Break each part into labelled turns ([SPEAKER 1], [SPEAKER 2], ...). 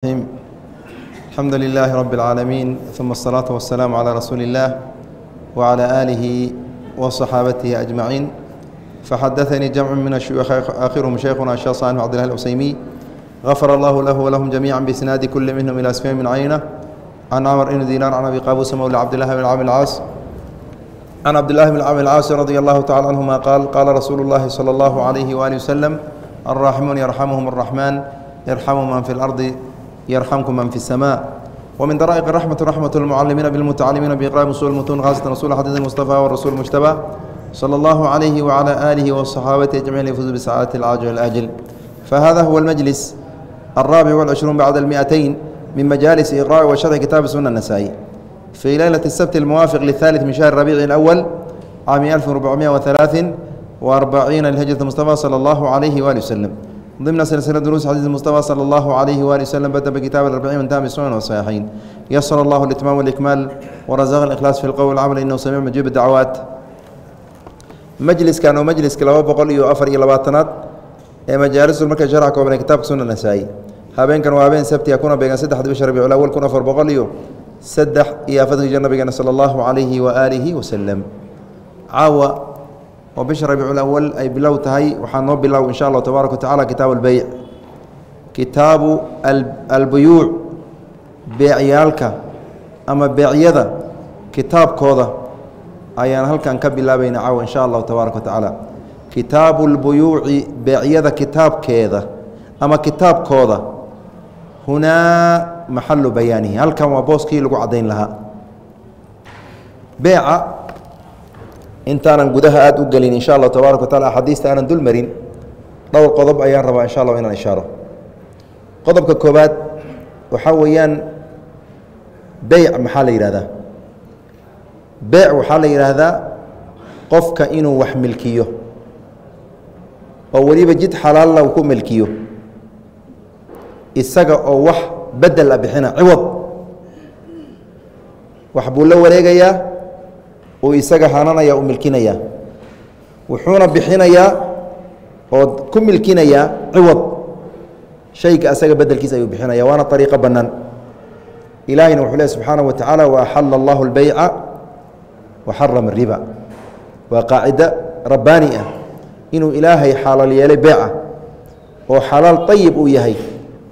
[SPEAKER 1] الرحيم الحمد لله رب العالمين ثم الصلاة والسلام على رسول الله وعلى آله وصحابته أجمعين فحدثني جمع من الشيوخ آخرهم شيخنا الشيخ صالح عبد الله الأسيمي غفر الله له ولهم جميعا بإسناد كل منهم إلى سفيان بن عينة عن عمر بن دينار عن أبي قابوس مولى عبد الله بن عامر العاص عن عبد الله بن عامر العاص رضي الله تعالى عنهما قال قال رسول الله صلى الله عليه وآله وسلم الراحمون يرحمهم الرحمن يرحم من في الأرض يرحمكم من في السماء ومن درائق الرحمة رحمة المعلمين بالمتعلمين بإقراء أصول المتون خاصة رسول حديث المصطفى والرسول المجتبى صلى الله عليه وعلى آله وصحابته أجمعين يفوز بسعادة العاجل والآجل فهذا هو المجلس الرابع والعشرون بعد المئتين من مجالس إقراء وشرح كتاب سنة النسائي في ليلة السبت الموافق للثالث من شهر ربيع الأول عام 1440 للهجرة المصطفى صلى الله عليه وآله وسلم ضمن سلسلة دروس حديث المصطفى صلى الله عليه وآله وسلم بدأ بكتاب الأربعين وانتهى بالسنن والصحيحين يسر الله الإتمام والإكمال ورزق الإخلاص في القول والعمل إنه سميع مجيب الدعوات مجلس كانوا مجلس كلا بقول إيو أفر إلى باتنات ee majaalis marka sharxa kooban kitaabka sunna nasaa'i habeenkan waa habeen sabti kuna beegan saddex bisha rabiicul awal kun afar boqol iyo saddex iyo afartan hijra nabigeena sala allahu calayhi wa aalihi wasalam caawa oo bisha rabiicul awal ay bilow tahay waxaa noo bilow insha allahu tabaaraka watacala kitaabu albeyc kitaabu albuyuuc beecyaalka ama beecyada kitaabkooda ayaan halkan ka bilaabayna caawa insha allahu tabaaraka watacaala kitaabu lbuyuuci beecyada kitaabkeeda ama kitaabkooda. Hunaa maxalu bayaanihi. Halkan waa booskii lagu caddayn lahaa. Beeca intaanan gudaha aada u gelin insha allahu tabaaraka watacala axaadiista aanan dul marin dhowr qodob ayaan rabaa insha allah inaan ishaaro. Qodobka koobaad waxaa weeyaan beyc maxaa la yidhahdaa beyc waxaa la yidhaahdaa qofka inuu wax milkiyo oo weliba jid xalaalla uu ku milkiyo isaga oo wax bedel a bixina ciwad. Wax buu la wareegayaa uu isaga hananaya u milkinayaa wuxuuna bixinayaa oo ku milkinayaa ciwad shayga asaga bedelkiisa ayuu bixinaya waana ariiqo bannaan ilaahayna wuxuu leh subxaanaه wa tacaala waaxala allahu اlbeyca wa xarama الriba waa qaacida rabbaani ah inuu ilaahay xalaal yeelay beeca oo xalaal ayib uu yahay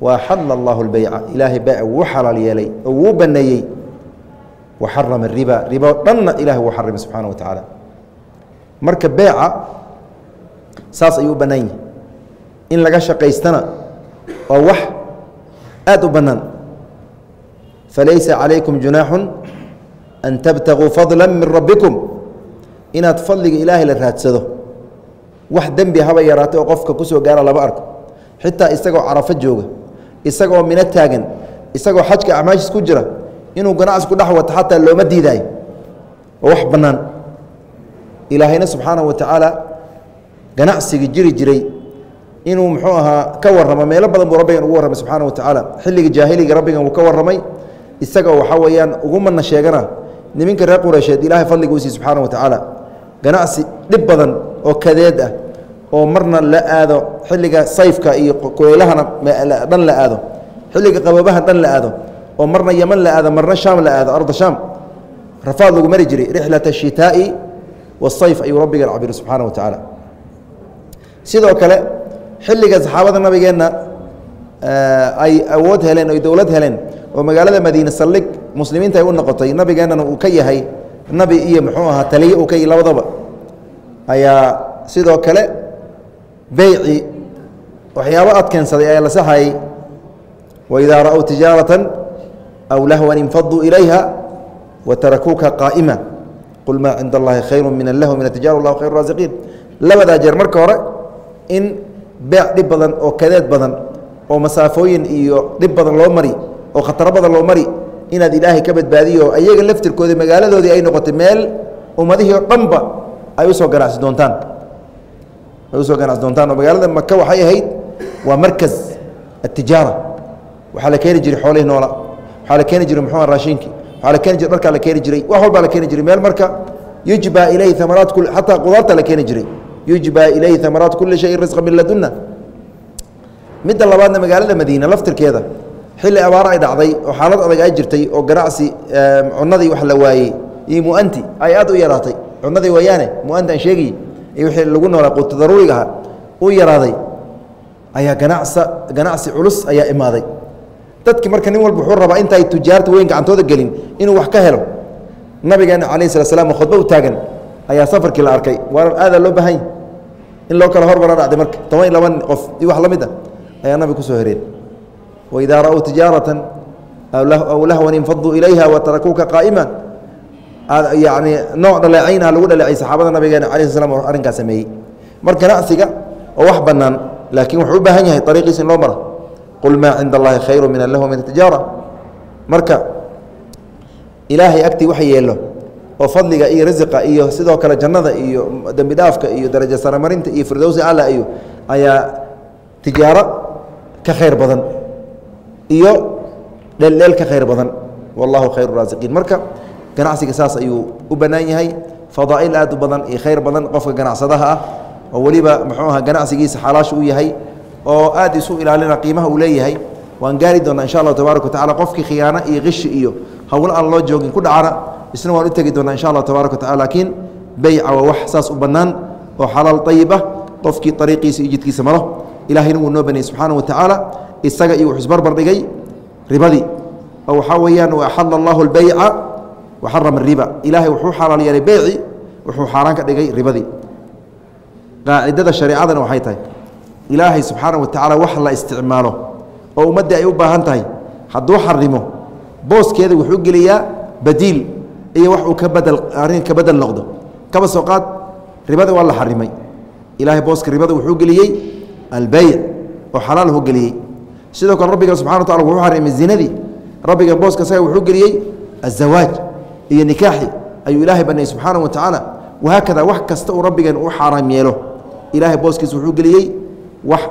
[SPEAKER 1] waa xala allahu lbeyca ilaahay beyca wuu xalaal yeelay oo wuu baneeyey wa xarama riba ribo dhanna ilahay wuu xarimay subxana wa tacaala marka beeca saas ayuu u bannaan yahay in laga shaqaystana waa wax aada u bannaan falaysa calaykum junaaxu an tabtaguu fadla min rabbikum inaad fadliga ilaahay la raadsado wax dembi haba yaraatay oo qofka ku soo gaara lama arko xitaa isagoo carafo jooga isagoo mino taagan isagoo xajka acmaashiis ku jira inuu ganacsi ku dhex wato xataa looma diidaayo oo wax bannaan. Ilaahayna subxaanahu wa tacaala ganacsigii jiri jiray inuu muxuu ahaa ka warramo meelo badan buu rabbigan ugu warramay subxaana wa tacaala xilliga jaahiliga rabbigan wuu ka warramay. Isagoo waxaa weeyaan ugu mana sheegana niminka reer qureysheed ilaahay fadliga u siiy subxaana wa tacaala ganacsi dhib badan oo kadeed ah oo marna la aado xilliga sayfka iyo kuleylahana dhan la aado. Xilliga qaboobaha dhan la aado oo marna yeman la aado marna shaam la aado arda shaam. Rafaad lagu mari jiray rixlat ashitaa'i wasayf ayuu rabbiga cabiri subxaana wa tacaala sidoo kale xilliga saxaabada nabigeenna ay awood heleen oy dowlad heleen oo magaalada madiine saldhig muslimiinta ay u noqotay nabigeennana uu ka yahay nabi iyo muxuu ahaa taliye uu ka yahy labadaba. Ayaa sidoo kale beyci waxyaabo ad keensaday ayaa la saxayay. Waidaa ra'ow tijaaratan lahwan infaduu ilayha wa tarakuuka qaa'ima qul maa cinda allahi khayru min allahu min atijara wallahu khayru raasiqiin labadaa jeer marka hore in beec dhib badan oo kadeed badan oo masaafooyin iyo dhib badan loo mari oo khataro badan loo mari inaad ilaahay ka badbaadiyo ayaga laftirkooda magaaladoodii ay noqotay meel ummadihii oo dhanba ay u soo ganacsi doontaan ay u soo ganacsi doontaan oo magaalada maka waxay ahayd waa markas atijaara waxaa la keeni jiray xoolihii waxaa la keeni jiray muxuu raashinkii waxaa la keeni jiray dharkaa la keeni jiray? Wax walbaa la keeni jiray. Meel marka yujba ilayhi amaraat kul xataa qudaarta la keeni jiray. Yujba ilayhi amaraat kuli shayin risqa min laduna midda labaadna magaalada madiine laftirkeeda xilli abaaro ay dhacday oo xaalad adag ay jirtay oo ganacsi cunadii wax la waayey. Iyo muanti ay aad u yaraatay. Cunadii wayaane muanti aan sheegiy iyo wixii lagu noolaa quuta daruuriga aha u yaraaday. Ayaa ganacsa ganacsi culus ayaa imaaday dadki marka nin walba wuxuu rabaa intaay tujaarta weyn gacantooda gelin inuu wax ka helo. Nabigeena calayh slat slam khudba u taagan. Ayaa safarkii la arkay. Waa aadaa loo baahanya in loo kala hormara dhacday marka toban iyo laba qof iyo wax la mid a ayaa nabiga ku soo hereen. Waidaa ra'uu tijaaratan aw lahwan infaduu ilayha watarakuuka qaa'ima yani nooc dhaleecaynah lagu dhaleecay saxaabada nabigeena cala sl slam arrinkaa sameeyey. Mar ganacsiga oo wax bannaan laakiin wuxuu u baahan yahay ariiqiis in loo mara qul maa cinda allahi khayru min allahu min atijaara marka ilaahay agtii wax yeelo oo fadliga iyo risiqa iyo sidoo kale jannada iyo dembi iyo darajo saramarinta iyo firdowsi alla iyo ayaa tijaaro ka khayr badan iyo dheeldheel ka khayr badan. Wallahu khayru raasiqiin marka ganacsiga saas ayuu u bannaan yahay. Fadaa'il aad u badan iyo khayr badan qofka ganacsadaha ah oo weliba muxuu aha ganacsigiisa xalaasha u yahay oo aad isu ilaalina qiimaha uu leeyahay waan gaari doonaa insha allahu tabaaraka wa tacala qofkii khiyaano iyo qishi iyo howlo aan loo joogin ku dhacana isna waan u tegi doonaa insha allah tabaaraka wa tacala laakiin beyca waa wax saas u bannaan oo xalaal ayib ah qofkii ariiqiisa iyo jidkiisa maro ilahayna wuu noo banayey subxaana wa tacaala isaga iyo wuxuu isbarbar dhigay ribadii. Oo waxaa weeyaan waaxala allahu albeyca wa xarama ariba ilaahay wuxuu xalaal yeelay beyci wuxuu xaaraan ka dhigay ribadii. Qaacidada shareecadana waxay tahay ilaahay subxaana wa tacaala wax la isticmaalo oo ummaddii ay u baahan tahay. Hadduu xarimo booskeeda wuxuu geliyaa badiil iyo wax uu ka badel arrin ka bedel noqdo. Kaba soo qaad ribada waa la xarimay ilaahay booska ribada wuxuu geliyey albeyc oo xalaal hu geliyey. Sidoo kale rabbiga subxana wa tacala wuxuu xarimay zinadii rabbiga booska isaga wuxuu geliyey azawaaj iyo nikaaxi. Ayuu ilaahay baneeyey subxaana wa tacaala wahaakada wax kasta uu rabbigeen u xaaraam yeelo. Ilaahay booskiisa wuxuu geliyey wax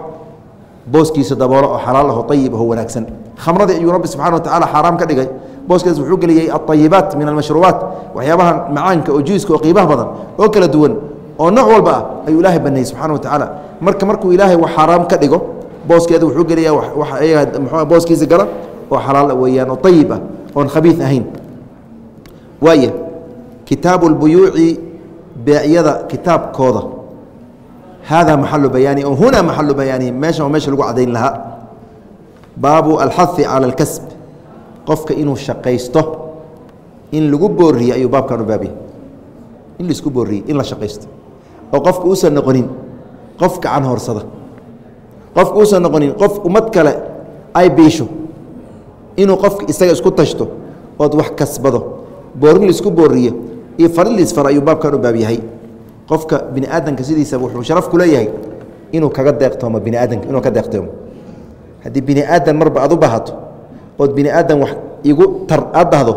[SPEAKER 1] booskiisa daboolo oo xalaal aho ayib aho wanaagsan. Khamradii ayuu rabbi subxana wa tacala xaaraam ka dhigay. Booskiisa wuxuu geliyey aayibaat min almashruubaat waxyaabaha macaanka oo juiska oo qiimaha badan oo kala duwan oo nooc walba ah ayuu ilaahay baneeyey subxana wa tacaala marka markuu ilaahay wax xaaraam ka dhigo booskeeda wuxuu mxu booskiisa gala oo xalaal weeyaan oo ayib ah oon khabiid ahayn. Waaya kitaabu lbuyuuci beecyada kitaabkooda hada maxalu bayaani huna maxalu bayaani meeshan waa meesha lagu cadayn lahaa baabu alxahi cala alkasb qofka inuu shaqaysto in lagu booriye ayuu baabkan u baabiyay in la isku booriyey in la shaqaysto oo qofka uusan noqonin qof gacan horsada qofka uusan noqonin qof ummad kale ay biisho inuu qofka isaga isku tashto ood wax kasbado boorin la isku booriyo iyo farin liisfar ayuu baabkan u baab qofka bini aadamka sidiisa wuxuu sharaf ku leeyahay inuu kaga deeqtoomo bini aadamka inuu ka deeqtoomo haddii bini aadan marba aad u bahato ood bini aadan wax igu tar aad dhahdo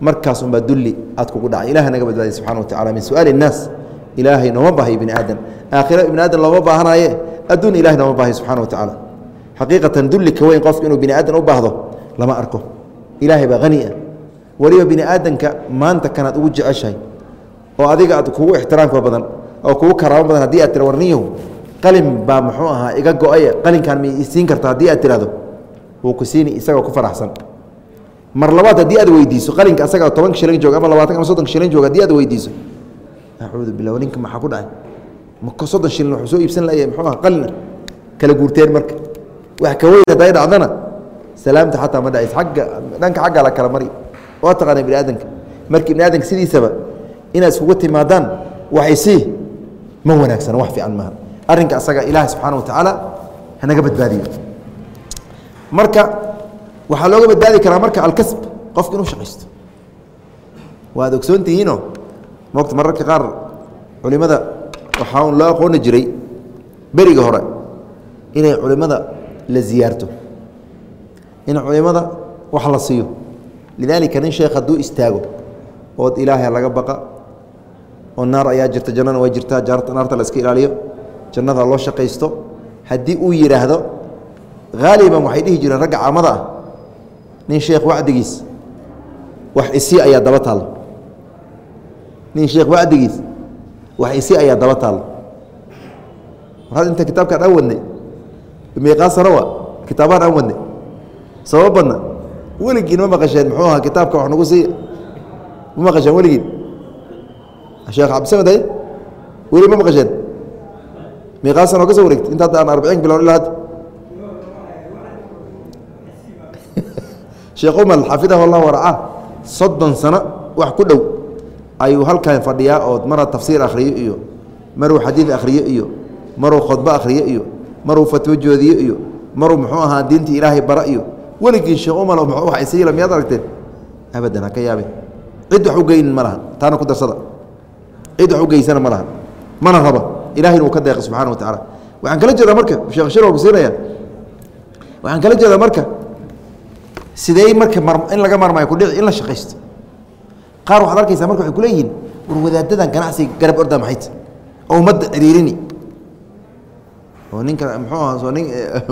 [SPEAKER 1] markaas unbaa dulli aad kugu dhacay. Ilaha naga badbaadiy subxana wa tacala min su'aali الnaas ilaahay nooma bahayo bini aadan aakhira bini aadan looma baahanaye adduun ilahay nooma bahayo subxana wa tacaala xaqiiqatan dulli ka weyn qofka inuu bini aadan u baahdo lama arko. Ilaahay baa hani ah weliba bini aadanka maanta kanaad ugu jeceshahay oo adiga aad kugu ixtiraamka badan oo kugu karaamo badan haddii aad tira warniyahu qalin baa muxuu ahaa iga go'ay qalinkan ma isiin karta haddii aad tirahdo wuu ku siini isagoo ku faraxsan. Mar labaad haddii aad weydiiso qalinka asaga tobanka shilin jooga ama labaatan ama soddonka shilin jooga haddii aad weydiiso acuudu billah ninka maxaa ku dhacay? Maka soddon shilin wuxuu soo iibsan layahay muxuu aha qalina kala guurteen marka. Wax ka weyn hadday dhacdana salaamta xataa ma dhacays agga dhanka xagga la kala mari waa taqaana bini aadanka marka bini aadanka sidiisaba inaad iskugu timaadaan waxaysii ma wanaagsana wax fiican maaha. Arrinka asaga ilaahay subxaana wa tacaala hanaga badbaadiyo. Marka waxaa looga badbaadi karaa marka alkasb qofka inuu shaqaysto. Waad ogsoon tihiinoo mogta mararka qaar culimada waxaa loo aqooni jiray beriga hore inay culimada la ziyaarto. In culimada wax la siiyo. Lidaalika nin sheekh hadduu istaago ood ilaahay laga baqa oo naar ayaa jirta jannana waa jirtaa naarta la iska ilaaliyo jannada loo shaqaysto. Haddii uu yidhaahdo haaliban waxay dhihi jireen ragga caamada ah nin sheekh wacdigiis wax isi ayaa daba taalo nin sheekh wacdigiis wax isi ayaa daba taalo mar had inta kitaabkaan aan wadnay meeqaa sano wa kitaabahan aan wadnay sabab badna weligiin ma maqasheen muxuu ahaa kitaabka wax nagu siiya ma maqasheen weligiin sheekh cabdisamed ay weli ma maqasheen miiqaasan oo ka soo wareegtay inta hadda aan arbiciin bilown ilaa hadda sheekh umal xafidahu allah waracaa soddon sano wax ku dhow ayuu halkan fadhiyaa oo maruu tafsiir akhriyo iyo maruu xadiid akhriyo iyo maruu khudbo akhriyo iyo maruu fatwo joodiyo iyo maruu muxuu ahaa diintii ilaahay bara iyo weligii sheekh umal mxuu wax isayla miyaad aragteen abadan ha ka yaabe cid wax u geynin ma lahan taana ku darsada cid wax u geysana ma lahan mana raba. Ilahayna uu ka deeqay subxana wa tacaala. Waxaan kala jeedaa marka sheekh shir ku siinaya waxaan kala jeedaa marka sidee marka in laga marmayo kudhici in la shaqaysto. Qaar waxaad arkaysaa marka waxay kuleeyihiin war wadaadadan ganacsiga garab orda maxayta oo ummadda ciriirini oo ninka muxuu aha soo nin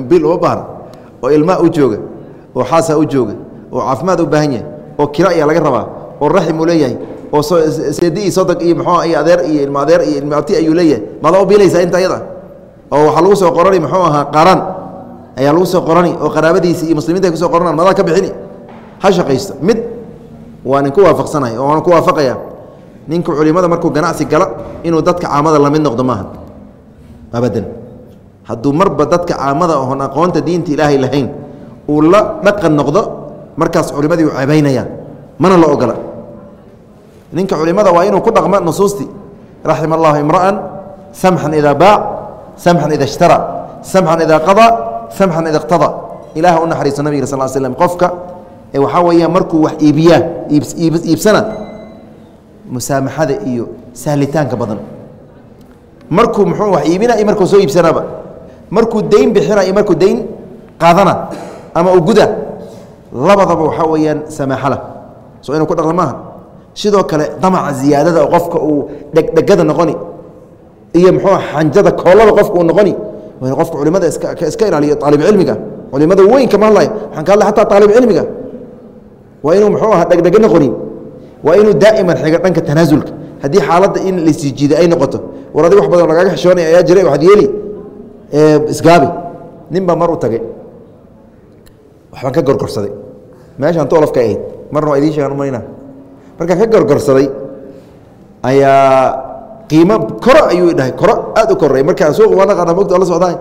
[SPEAKER 1] bil uma baahna. Oo ilmaa u jooga oo xaasaa u jooga oo caafimaad u baahan yahay oo kira ayaa laga rabaa oo raxim uu leeyahay oo seedi iyo sodog iyo muxuu iyo adeer iyo ilma adeer iyo ilma ayuu leeyahay. Maada u biilaysaa inta oo waxaa lagu soo qorani muxuu ahaa qaaraan ayaa lagu soo qorani oo qaraabadiisi iyo muslimiinta ay ku soo qoranaan. Madaa ka bixini? Ha shaqaysto. Mid waa nin ku waafaqsanahay oo waana ku waafaqaya ninka culimada markuu ganacsi gala inuu dadka caamada la mid noqdo maaha. Abadan. Hadduu marba dadka caamada oon aqoonta diinta ilaahay lahayn uu la dhaqan noqdo markaas culimadii u cebaynaya mana la ogola ninka culimada waa inuu ku dhaqmo nusuustii raxima allahu imra'an samxan idaa baac samxan ida ishtara samxan idaa qadaa samxan ida iqtada. Ilaah u naxariiso nabig sal slm qofka waxaa weeya markuu wax iibiyaa iibsana musaamaxada iyo sahlitaanka badan. Markuu muxuu wax iibina iyo markuu soo iibsanaba markuu dayn bixina iyo markuu dayn qaadana ama u guda labadaba waxaa weeyaan samaaxala soo inuu ku dhaqda maaha sidoo kale damaca ziyaadada qofka uu dhegdhegada noqoni iyo muxuu xanjada koolada qofka uu noqoni qofka culimada iska ilaaliyo aalibcilmiga culimada weynka ma hadlay waxaan ka hadlay xataa aalibcilmiga waa inuu muxuu aha dhegdhega noqonin waa inuu daa'iman xiga dhanka tanaasulka haddii xaaladda in lasjiida ay noqoto war adig wax badan lagaaga xishoonaya ayaa jiray waxaad yeeli isgaabi. Nin baa mar u tagay. Waxbaan ka gorgorsaday. Meeshaan toolafka ahayd. Marna waa idiin sheegaan umayna markaan ka gorgorsaday ayaa qiimo koro ayuu dhahay koro aad u korey markaan suuq waa naqaana mogta la socdaa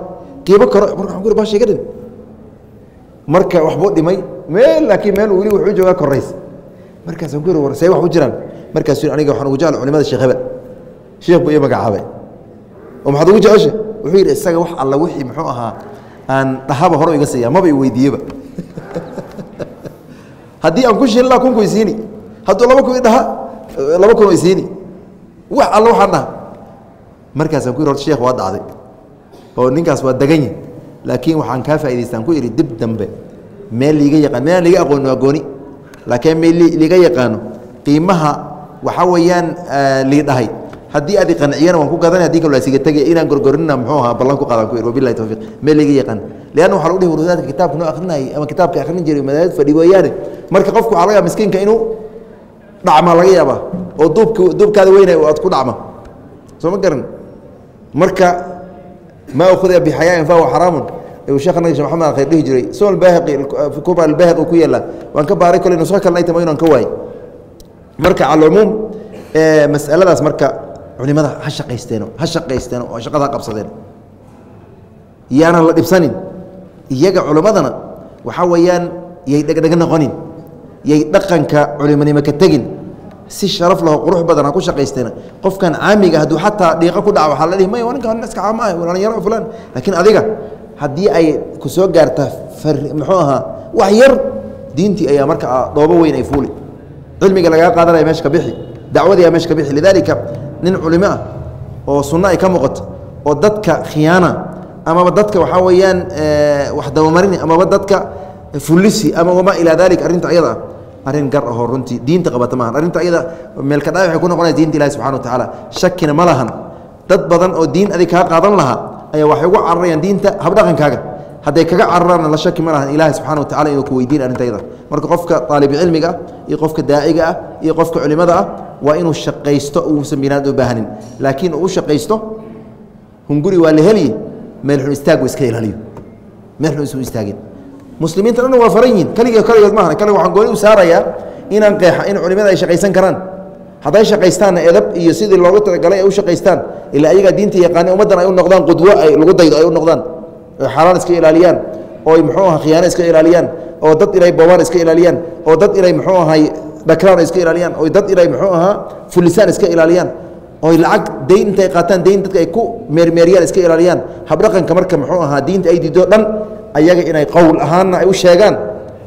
[SPEAKER 1] qiimo koro marka waxaan ku baa sheega dhin marka waxbuu dhimay meel laakiin meel weli wuxuu joogaa korays markaasaan ku yiri war see wax u jiraan. Markaasuu aniga waxaan ugu jecel culimada sheekh hebel sheekh buu ii magacaabay. Oo maxaad ugu jecesha wuxuu yidhi isaga wax alla wixii muxuu ahaa aan dhahaba hore iga siiya maba i weydiiyeba haddii aan ku shilin laha kunku isiini hadduu laba kun i dhaha laba kun isiini. Wax alla waxaan dhaha markaasaan ku yidhi horta sheekh waa dhacday. Oo ninkaas waa deganya laakiin waxaan kaa faa'idaystaan ku idhi dib dambe meel liiga yaqaan meelaan liga aqooni waa gooni. Laakiin meel liiga yaqaano. Qiimaha waxaa weeyaan lii dhahay. Haddii aad iqanciyana waan ku gadanay haddii kale waa isiga tegay inaan gorgorinna muxuu ahaa ballan ku qaadaan ku yidhi wabillahi tawfiiq. Meel liiga yaqaan lianna waxaa lagu dhihi wadaadka kitaabka noo akhrinayay ama kitaabka akhrin jiray madaahid fadhi weeyaane marka qofku waxaa laga miskiinka inuu dhacma laga yaabaa oo duubka duubkaada weynay aad ku dhacma soo ma garan? Marka ma ukhida bixayaain fahuwa xaraamun. Ayuu sheekh nagi shee maxamed alkhayr dhihi jiray. Sunan baahaqi kuba albaahaqi ku yaalla waan ka baaray kole nuso kalena ay tama inaan ka waayey marka cala cumuum masaladaas marka culimada ha shaqaysteeno ha shaqaysteeno oo shaqada ha qabsadeen. Yaanan la dhibsanin. Iyaga culimmadana waxaa weeyaan yay dhegdhega noqonin yay dhaqanka culimonimo ka tegin. Si sharaf laho qurux badan ha ku shaqaysteena qofkan caamiga hadduu xataa dhiiqo ku dhaca waxaa la dhihi may ninka nin iska caamo ah dhalinyaro fulan laakiin adiga haddii ay ku soo gaarta muxuu ahaa wax yar diintii ayaa marka dhoobo weyn ay fuuli cilmiga lagaa qaadanaya meesha ka bixi dacwadii ayaa meesha ka bixi. Lidaalika nin culimo ah oo sunno ay ka muuqato oo dadka khiyaana amaba dadka waxaa weeyaan wax dabamarini amaba dadka fulisi ama wamaa ilaa dalika arrinta ayada ah arrin gar ahoo runtii diinta qabata maahan arrinta ayada meelka dhaay waxay ku noqonaysa diinta ilahi subxana wa tacaala shakina ma lahan. Dad badan oo diin adig kaa qaadan lahaa ayaa waxay ugu cararayaan diinta habdhaqankaaga. Hadday kaga cararaanna la shaki ma lahan ilaahi subxana wa tacala inuu ku weydiin arrinta ayada. Marka qofka aalibcilmiga ah iyo qofka daaciga ah iyo qofka culimada ah waa inuu shaqaysto uusan binaad u baahanin. Laakiin uu u shaqaysto hunguri waa la heliye meel xun istaag iska ilaaliyo meel xun isu istaagin muslimiinta dhan waa faran yihiin. Keliga keligood maahan kaliga waxaan gooni u saarayaa inaan qeexa in culimada ay shaqaysan karaan. Hadday shaqaystaanna edab iyo sidii loogu talagalay ay u shaqaystaan ilaa ayagaa diinta yaqaani ummaddan ay u noqdaan qudwo ay lagu daydo ay u noqdaan oy xaaraan iska ilaaliyaan ooy muxuu aha khiyaano iska ilaaliyaan oo dad inay boobaan iska ilaaliyaan oo dad inay muxuu ahay dhakraan iska ilaaliyaan oo dad inay muxuu ahaa fulisaan iska ilaaliyaan oy lacag dayn intay qaataan dayn dadka ay ku meermeeriyaan iska ilaaliyaan habdhaqanka marka muxuu ahaa diinta ay diido dhan ayaga inay qowl ahaanna ay u sheegaan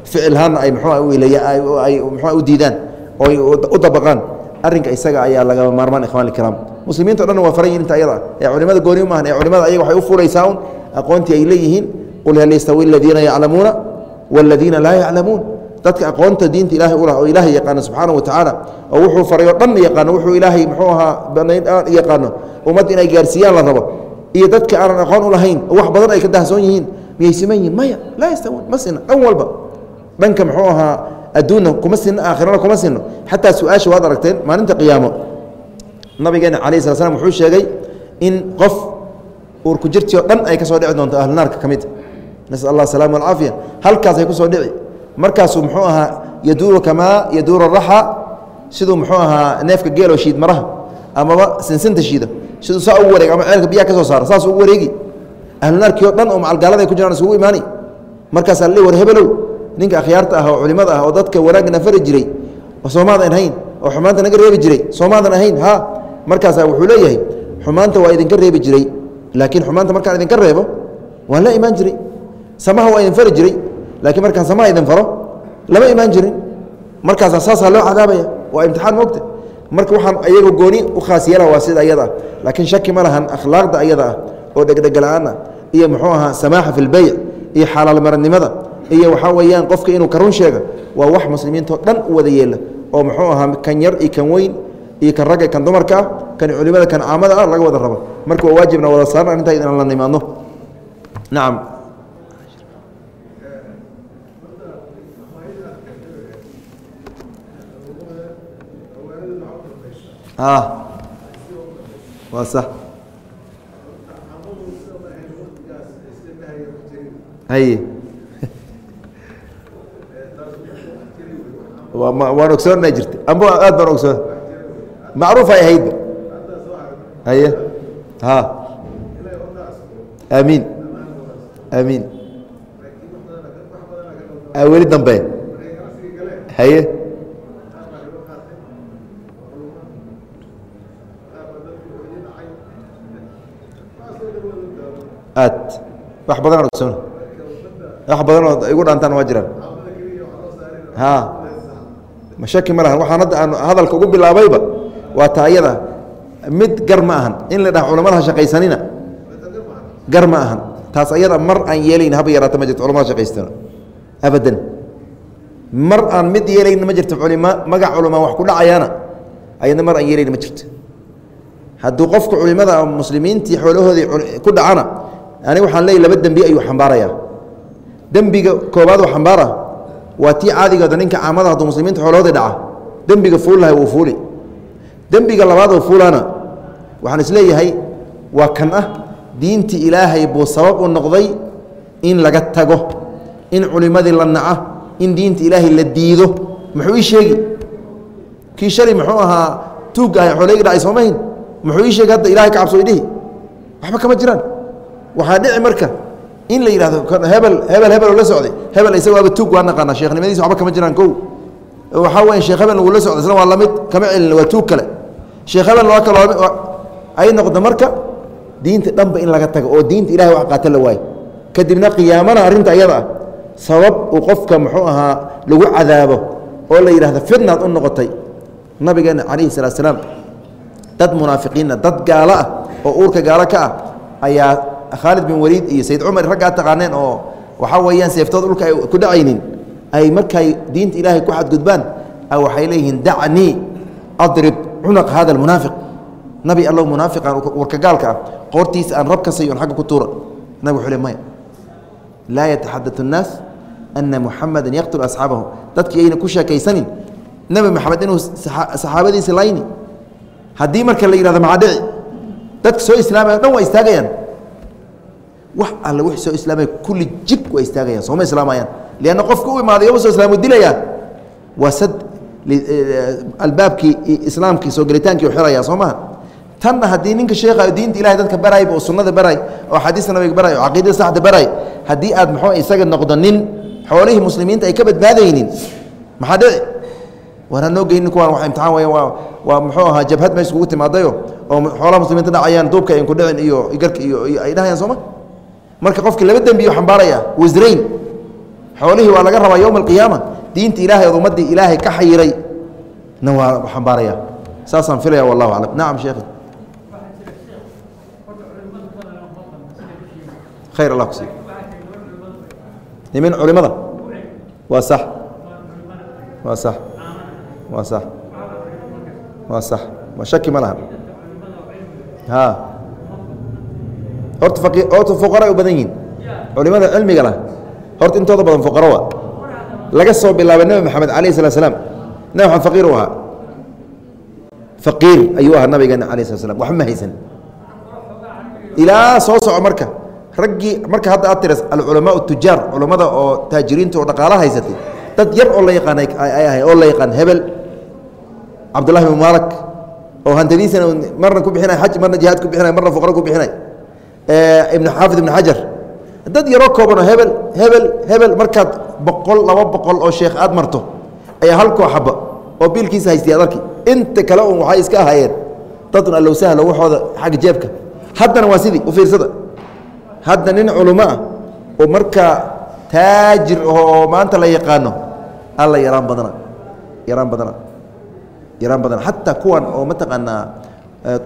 [SPEAKER 1] ficil ahaanna ay muxuu u diidaan ooy u dabaqaan. Arrinka isaga ayaa lagama maarmaan ikhwan ikram muslimiinta o dhan waa faran yihiin inta ayada ee culimada gooni maahan ee culimada ayaga waxay u fulaysaa un aqoontii ay leeyihiin qul hal yastawi aladiina yaclamuuna wاladiina laa yaclamuun dadka aqoonta diinta ilahay ulah oo ilaahay yaqaano subxaana wa tacaala oo wuxuu faray oo dhan yaqaano wuxuu ilaahay muxuu ahaa banayn yaqaano ummad inay gaarsiiyaan la rabo iyo dadka aanan aqoon u lahayn oo wax badan ay ka dahsoon yihiin miyay siman yihiin maya laa yastawuun ma sina dhan walba. Dhanka muxuu ahaa adduunna kuma sinno aakhirana kuma sinno xataa su'aasha waad aragteen maalinta qiyaamo. Nabigeena calayh sala slam wuxuu sheegay in qof uurku jirtii oo dhan ay ka soo dhici doonto ahlunaarka ka mid. Nasal allah asalama alcaafiya halkaasay ku soo dhici. Markaasuu muxuu ahaa yaduuru kamaa yaduuru raxa. Siduu muxuu ahaa neefka geeloo shiid maraha. Amaba sinsinta shiida. Siduu saa ugu wareeg ama ceelka biyaha ka soo saara saas ugu wareegi ahlunaarkii o dhan oo macalgaalada ku jiraan isugu imaani. Markaasaa la war hebelow ninka akhyaarta ah oo culimada ah oo dadka wanaagna fari jiray oo soomaadan ahayn oo xumaanta naga reebi jiray soomaadan ahayn ha markaasaa wuxuu leeyahay xumaanta waa idinka reebi jiray. Laakiin xumaanta markaan idinka reebo waan la imaan jiray. Samaha waa idin fari jiray. Laakiin markaan samaha idin faro lama imaan jirin. Markaasaa saasaa loo cadaabaya. Waa imtixaan moogta. Marka waxaan ayaga gooni u khaas waa sida ayada ah. Laakiin shaki ma lahan akhlaaqda ayada ah oo dhegdhegala-aan ah iyo muxuu ahaa samaaxa fi lbeyc iyo xalaalmaranimada iyo waxaa weeyaan qofka inuu ka run sheega waa wax muslimiintao dhan u wada yeela oo muxuu ahaa kan yar iyo kan weyn iyo kan ragga kan dumarka ah kan culimada kan caamada ah laga wada rabo. Marka waa waajibna wada saaran arrintaa inaan la nimaadno. Nacam waa sax waan ogsoonna jirta amba aad baan ogsoon macruuf ay ahaydba haye ha. Aamiin aamiin weli dambe. Haye aad. Wax badanaan ogsoon wax badanoo igu dhaantaan waa jiraan. Ha. Ma lahan. Waxaan hadda aan hadalka ugu bilaabayba waa ta ayada mid gar ma ahan. In la dhaha culamada ha shaqaysanina gar ma ahan. Taas ayada mar aan yeelayn haba yaraata ma jirto culamada shaqaystana abadan. Mar aan mid yeelayn ma jirto culima magac culamaa wax ku dhacayaana ayadna mar aan yeelayn ma jirto. Hadduu qofka culimada muslimiintii xoolahoodii ku dhacana ani waxaan leeyay laba dembi ayuu xambaarayaa dembiga koobaad oo xambaara waa tii caadigeeda ninka caamada hadduu muslimiinta xoolahooda dhaca dembiga fuullahay wuu fuuli. Dembiga labaadoo fuulana waxaan is leeyahay waa kan ah diintii ilaahay buu sabab u noqday in laga tago in culimmadii la naca in diinta ilaahay la diido. Muxuu ii sheegi kii shalay muxuu ahaa tuug ahay xoolahayga dhacay soomahin muxuu ii sheegi hadda ilahay ka cabso idhihi? Waxba kama jiraan. Waxaa dhici marka in la yidhahdo hebel hebel hebel oo la socday. Hebel isaga waaba tuug waa naqaanaa. Sheekhnimadiisa waxba kama jiraan kow. Waxaa weya sheekh hebel lagu la socday isna waa la mid kama celin waa tuug kale. Sheekh hebel waa kale ay noqdo marka diinta dhanba in laga tago oo diinta ilahay wax qaata la waayo. Kadibna qiyaamana arrinta ayada ah sabab uu qofka muxuu ahaa lagu cadaabo oo la yidhahdo fitnaad u noqotay nabigeena calayhi salaat slaam dad munaafiqiinna dad gaalo ah oo uurka gaalo ka ah ayaa khaalid bin waliid iyo sayd cumar raggaa taqaaneen oo waxaa weeyaan seeftood dhulka ay ku dhacaynin ay markay diinta ilaahay ku xadgudbaan waxay leeyihiin dacnii adrib cunaq hada almunaafiq nabi allow munaafiqan warkagaalka ah qoortiisa aan rab ka sayo on agga ku tuura nabig wuxuu le maya laa yataxadatu الnaas ana muxamada yaqtul asxaabahu. Dadki ayna ku sheekaysanin nebi maxamed inuu saxaabadiisa layni. Haddii marka la yihahdo maxaa dhici dadka soo islaamaya o dhan waa istaagayaan wax alle wixii soo islaamaya kulli jib waa istaagayaan sooma islaamayaan lianna qofka u imaaday yoma soo islaamu dilayaa waa sad albaabkii islaamkii soo gelitaankii xiraya soo maha tanna haddii ninka sheekha diinta ilahay dadka barayba oo sunnada baray oo axaadiista nabiga baray oo caqiidada saxda baray haddii aad muxuu isaga noqdo nin xoolihii muslimiinta ay ka badbaadaynin. Maxaa dhici waan hanoo geynin kuwaan wax imtixaan weya waa waa muxuu ahaa jabhad meesha kugu timaadayo oo xoolaha muslimiinta dhacayaan duubka ayn ku dhicin iyo garka iyo ay dhahayaan sooma marka qofkii laba dembiyo xambaaraya wasrayn xoolihii waa laga rabaa yowma alqiyaama. Diinta ilahay ood ummaddii ilaahay ka xayiray na waa xambaaraya. Saasaan filaya wallahu aclam. Nacam sheekh. Khayr allah kusiiy nimin culimada. Waa sax. Waa sax. Waa sax. Waa sax. Ma shaki ma laha. A horta horta fuqara u badan yihiin culimada cilmiga lah horta intooda badan fuqaro wa laga soo bilaabay nebi maxamed alayh slat slam nebi maxamed faqiir u ahaa. Faqiir ayuu ahaa nabigeena alayh slat slam waxba ma haysan. Ilaa soo soco marka. Raggii marka hadda aad tiras alculamaa tujaar culammada oo taajiriinta oo dhaqaala haysatay dad yar oo la yaqaan ay ahay oo la yaqaan hebel cabdullahi bin maalak oo hantadiisana marna ku bixinay xaj marna jihaad ku bixinay marna fuqaro ku bixinay xaafid ibnu xajar. Dad yaroo kooban oo hebel hebel hebel markaad boqol laba boqol oo sheekh aad marto ayaa hal koo xaba oo biilkiisa haystay adarki inta kale un waxay iska ahaayeen dadun allow waxooda xagga jeebka. Haddana waa sidii u fiirsada. Hadda nin culummo ah oo markaa taajir oo maanta la yaqaano alla yaraan badana yaraan badana yaraan badana. Xataa kuwan oo mataqaanaa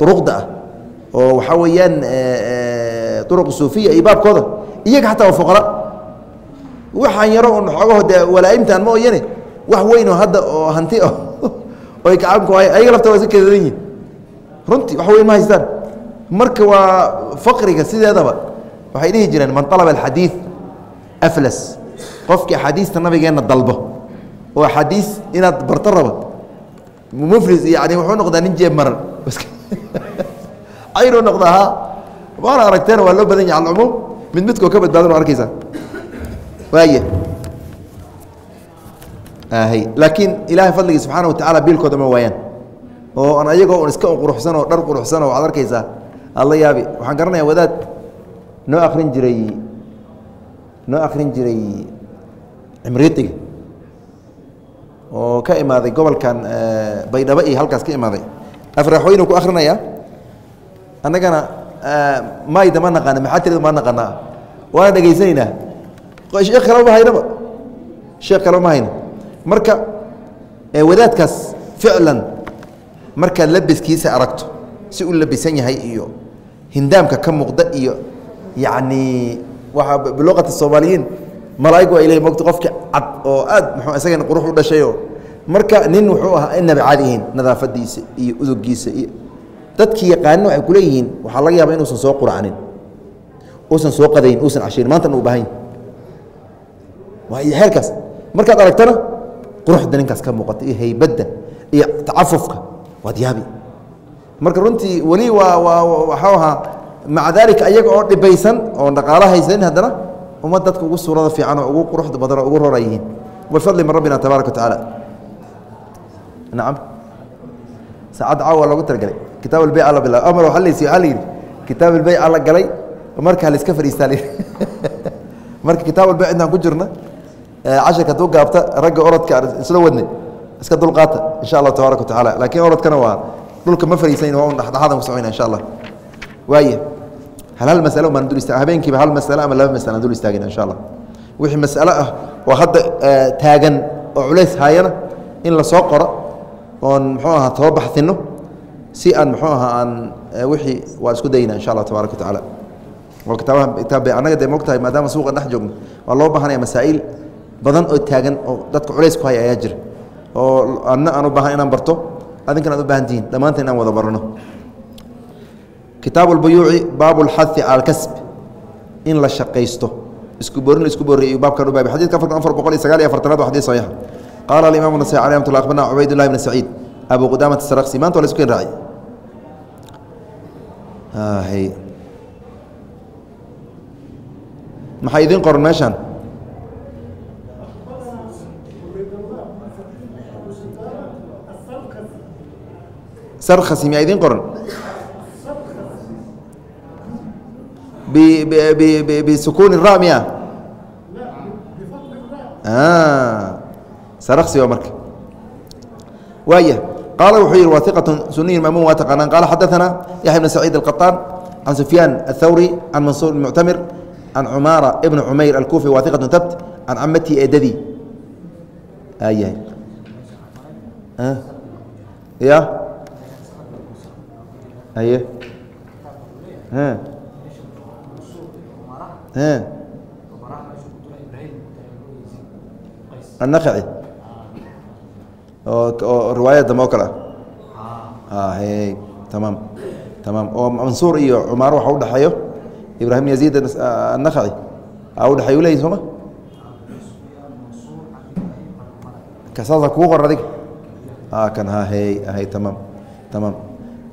[SPEAKER 1] uruqda ah oo waxaa weeyaan uruq suufiya iyo baabkooda iyaga xataa waa fuqara. Waxaan yaro un xoogaho dee walaaimtaan ma oyane wax weynoo hadda oo hanti ah oy gacanku hay ayaga lafta waa iska kedadan yihiin runtii wax weyn ma haystaan. Marka waa faqriga sideedaba waxay dhihi jireen man alaba alxadiid aflas. Qofkii axaadiista nabigeenna dalbo. Oo axaadiis inaad barto rabo. Muflis yani wuxuu noqdaa nin jeeb maran caynuu noqdaa waana aragteen waa loo badan yahay alcumuum mid midkoo ka badbaadan o arkaysaa waaya laakiin ilaahay fadligii subxaana wa tacala biilkooda ma waayaan. Oo aan ayagoo un iska quruxsan oo dhar quruxsan oo waad arkaysaa aad la yaabi. Waxaan garanayaa wadaad noo akrin jiray noo akrin jiray cimriidiga oo ka imaaday gobolkan baydhabo iyo halkaas ka imaaday. Afraxweynu ku akrinaya annagana mayda ma naqaana maxaatirda ma naqaanaa? Waana dhegaysanaynaa sheekh kaleba ma haynaba sheekh kaleba ma hayno marka wadaadkaas ficlan markaad labiskiisa aragto si u labisan yahay iyo hindaamka ka muuqda iyo yacni waxaa biluqati soomaaliyiin malaaig waa ilahy mogta qofki cad oo aad muxuu isagana qurux u dhashayoo marka nin wuxuu ahaa inaba caadi ahayn nadaafadiisa iyo udugiisa iyo dadkii yaqaanin waxay kuleeyihiin waxaa laga yaaba inuusan soo quracnin uusan soo qadayn uusan cashirin maantana u baahan waa heerkaas markaad aragtana quruxda ninkaas ka muuqata iyo haybadda iyo tacafufka. Waad yaabi. Marka runtii weli waa waa waxau ahaa maca daalika ayaga oo dhibaysan oon dhaqaalo haysanin haddana ummad dadka ugu suurada fiican oo ugu quruxda badan oo ugu rora yihiin. Bifadli min rabbina tabaaraka wa tacaala. Nacam saacadda caawa loogu talagalay kitaab albeyc alla bilaa amar waxa laysi waxaa la yidhi kitaab albeyc alla galay markaa la iska fadhiistaa la marka kitaab albeyc intaan ku jirna casharka hadduu gaabta ragga orodka isla wadnay iska dulqaata insha allahu tabaaraka wa tacaala. Laakiin orodkana waa dhulka ma fadhiisayn waa un dhexdhexaadan ku soconayna insha allah waaya hal hal masalo baan dul istaag habeenkiiba hal masalo ama laba masalo aan dul istaagina insha allah wixii masalo ah oo hadda taagan oo culays haayana in la soo qoro oon muxuu ahaa taba baxsino si aan muxuu ahaa aan wixii waa isku dayna insha allah tabaaraka wa tacaala oo kitaabaha kitaab annaga dee mogtahay maadaama suuqa dhex joogno waa loo baahanaya masaa'il badan oo taagan oo dadka culays ku haya ayaa jira oo adna aan u baahan inaan barto adinkan aad u baahan tihiin dhammaanta inaan wada barano kitaabu اlbuyuuci baabu اlxahi cala alkasb in la shaqaysto isku borin la isku booriyay baabkan u baabay xadidka afartan afar boqol iyo sagaal iyo afartanaad waa xadis saxiixa qaala alimaam nasai alih amat llah akhbarna cubayd llahi bn saciid abu qudaamat saraqsi maanta waa la isku ken raacay maxaa idiin qoran meeshaan sarkhasi miyaa idiin qoran bisukuuni ra miya? Sarksi waa marka. Waaya qaala wuxuu yihi waa iqatun suniyin maamuun waa taqaanaan qaala xadaanaa yaxya bn saciid alqaطaan can sufyaan athawri can mansuur muctamir can cumaara ibn cumayr alkuufi waa iqatun tabt can camati edadii ya aye anaqci oo riwaayad dambe oo kale. Ah, ah tamaam tamaam oo mansuur iyo cumaar waxa udhexeeyo ibrahim n yaziid anakhaci ah, udhexey ah, u leeyihiin sooma kasaasa kuu qoran adiga. Kan hahey ahey tamaam tamaam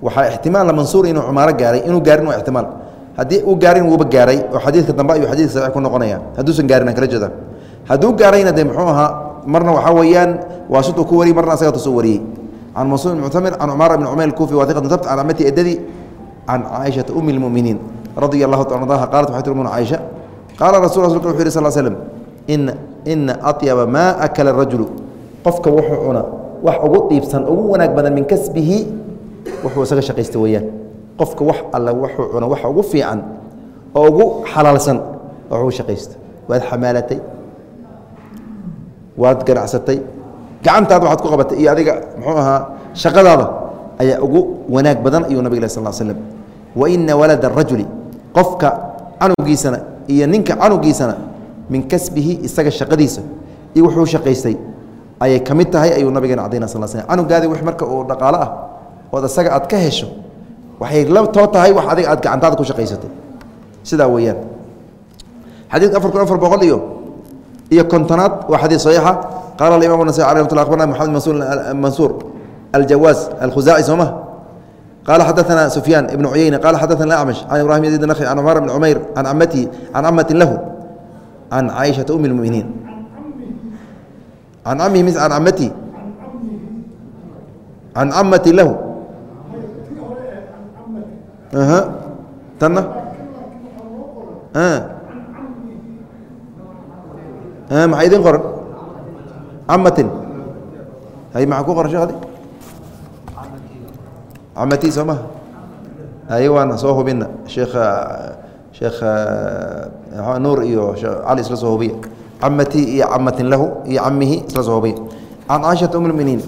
[SPEAKER 1] waxaa ixtimaala mansuur inuu cumaaro gaaray inuu gaarin waa ixtimaal. Haddii uu gaarin wuuba gaaray oo xadiidka dambe ayuu xadiidka saxiix ku noqonaya hadduusan gaarin aan kala jeeda. Hadduu gaarayna dee muxuu ahaa marna waxaa weeyaan waa siduu ku wariyey marna asaga tusuu wariyey can mansuur bn muctamir can cumaar bn cumayr alkufi wahiqatun tabt can amati edadi can caaishata umi lmuminiin radia allahu ta ardaha qaalat waxay tiri umuna caaisha qaala rasul rasulka wuxu yih sal slm ina ina aطyaba maa akala rajulu qofka wuxuu cuna wax ugu dhiibsan ugu wanaag badan min kasbihi wuxuu isaga shaqaysta weeyaan. Qofka wax alle wuxuu cuna waxa ugu fiican oo ugu xalaalsan oo ugu shaqaysta waad xamaalatay waad ganacsatay gacantaada waxaad ku qabatay iyo adiga muxuu ahaa shaqadaada ayaa ugu wanaag badan ayuu nabig sal slm wa ina walada rajuli qofka canugiisana iyo ninka canugiisana min kasbihi isaga shaqadiisa iyo wuxuu shaqaystay ayay ka mid tahay ayuu nabigeena cadayna sal sl canugaadi wix marka uu dhaqaalo ah ood isaga aad ka hesho waxay la too tahay wax adiga aad gacantaada ku shaqaysatay. Sidaa weeyaan. Xadiidka afar kun afar boqol iyo iyo kontonaad waa xadiid صaxiixa qala imam nas a barna mamed mansuur aljawaas alkhuzaaci soo ma qala xadaana sufyaan ibn cuyeyne qala xadaana acmash can ibrahim yazid nhi can cumar bn cumayr can amatihi can camati lahu can caaishaa um اmminiin an amihi an amati can camati lahu tanna maxaa idin qoran camatin hay maxaa ku qoran sheekh adi camati soo maha hay waana soo hubina sheekha sheekha nuur iyo cali isla soo hubiya. Camati iyo camatin lahu iyo camihi isla soo hubiya. Can caaishata um lminiin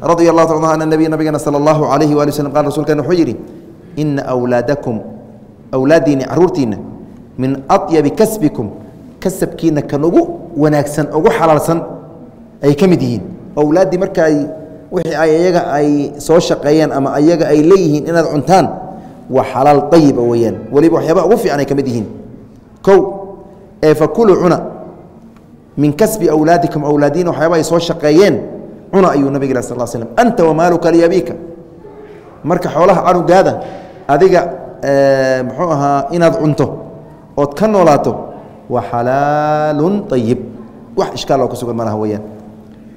[SPEAKER 1] radia allahu ta ana nabiy nabigana sala allahu alayhi waali waslm qala rsulkana wuxuu yidhi ina awlaadakum awlaadiini caruurtiina min aطyabi kasbikum kasabkiina kan ugu wanaagsan ugu xalaalsan ay ka mid yihiin. Owlaaddii marka ay wixii ay ayaga ay soo shaqeeyeen ama ayaga ay leeyihiin inaad cuntaan waa xalaal ayiba weeyaan. Weliba waxyaabaha ugu fiican ay ka mid yihiin. Kow ee fakuluu cuna min kasbi awlaadikum awlaadiina waxyaaba ay soo shaqeeyeen cuna ayuu nabig ila sal slm anta wamaaluka liabiika marka xoolaha canugaada adiga muxuu ahaa inaad cunto ood ka noolaato waa xalaalu ayib wax ishkaal oo ku sugan malaha weyaan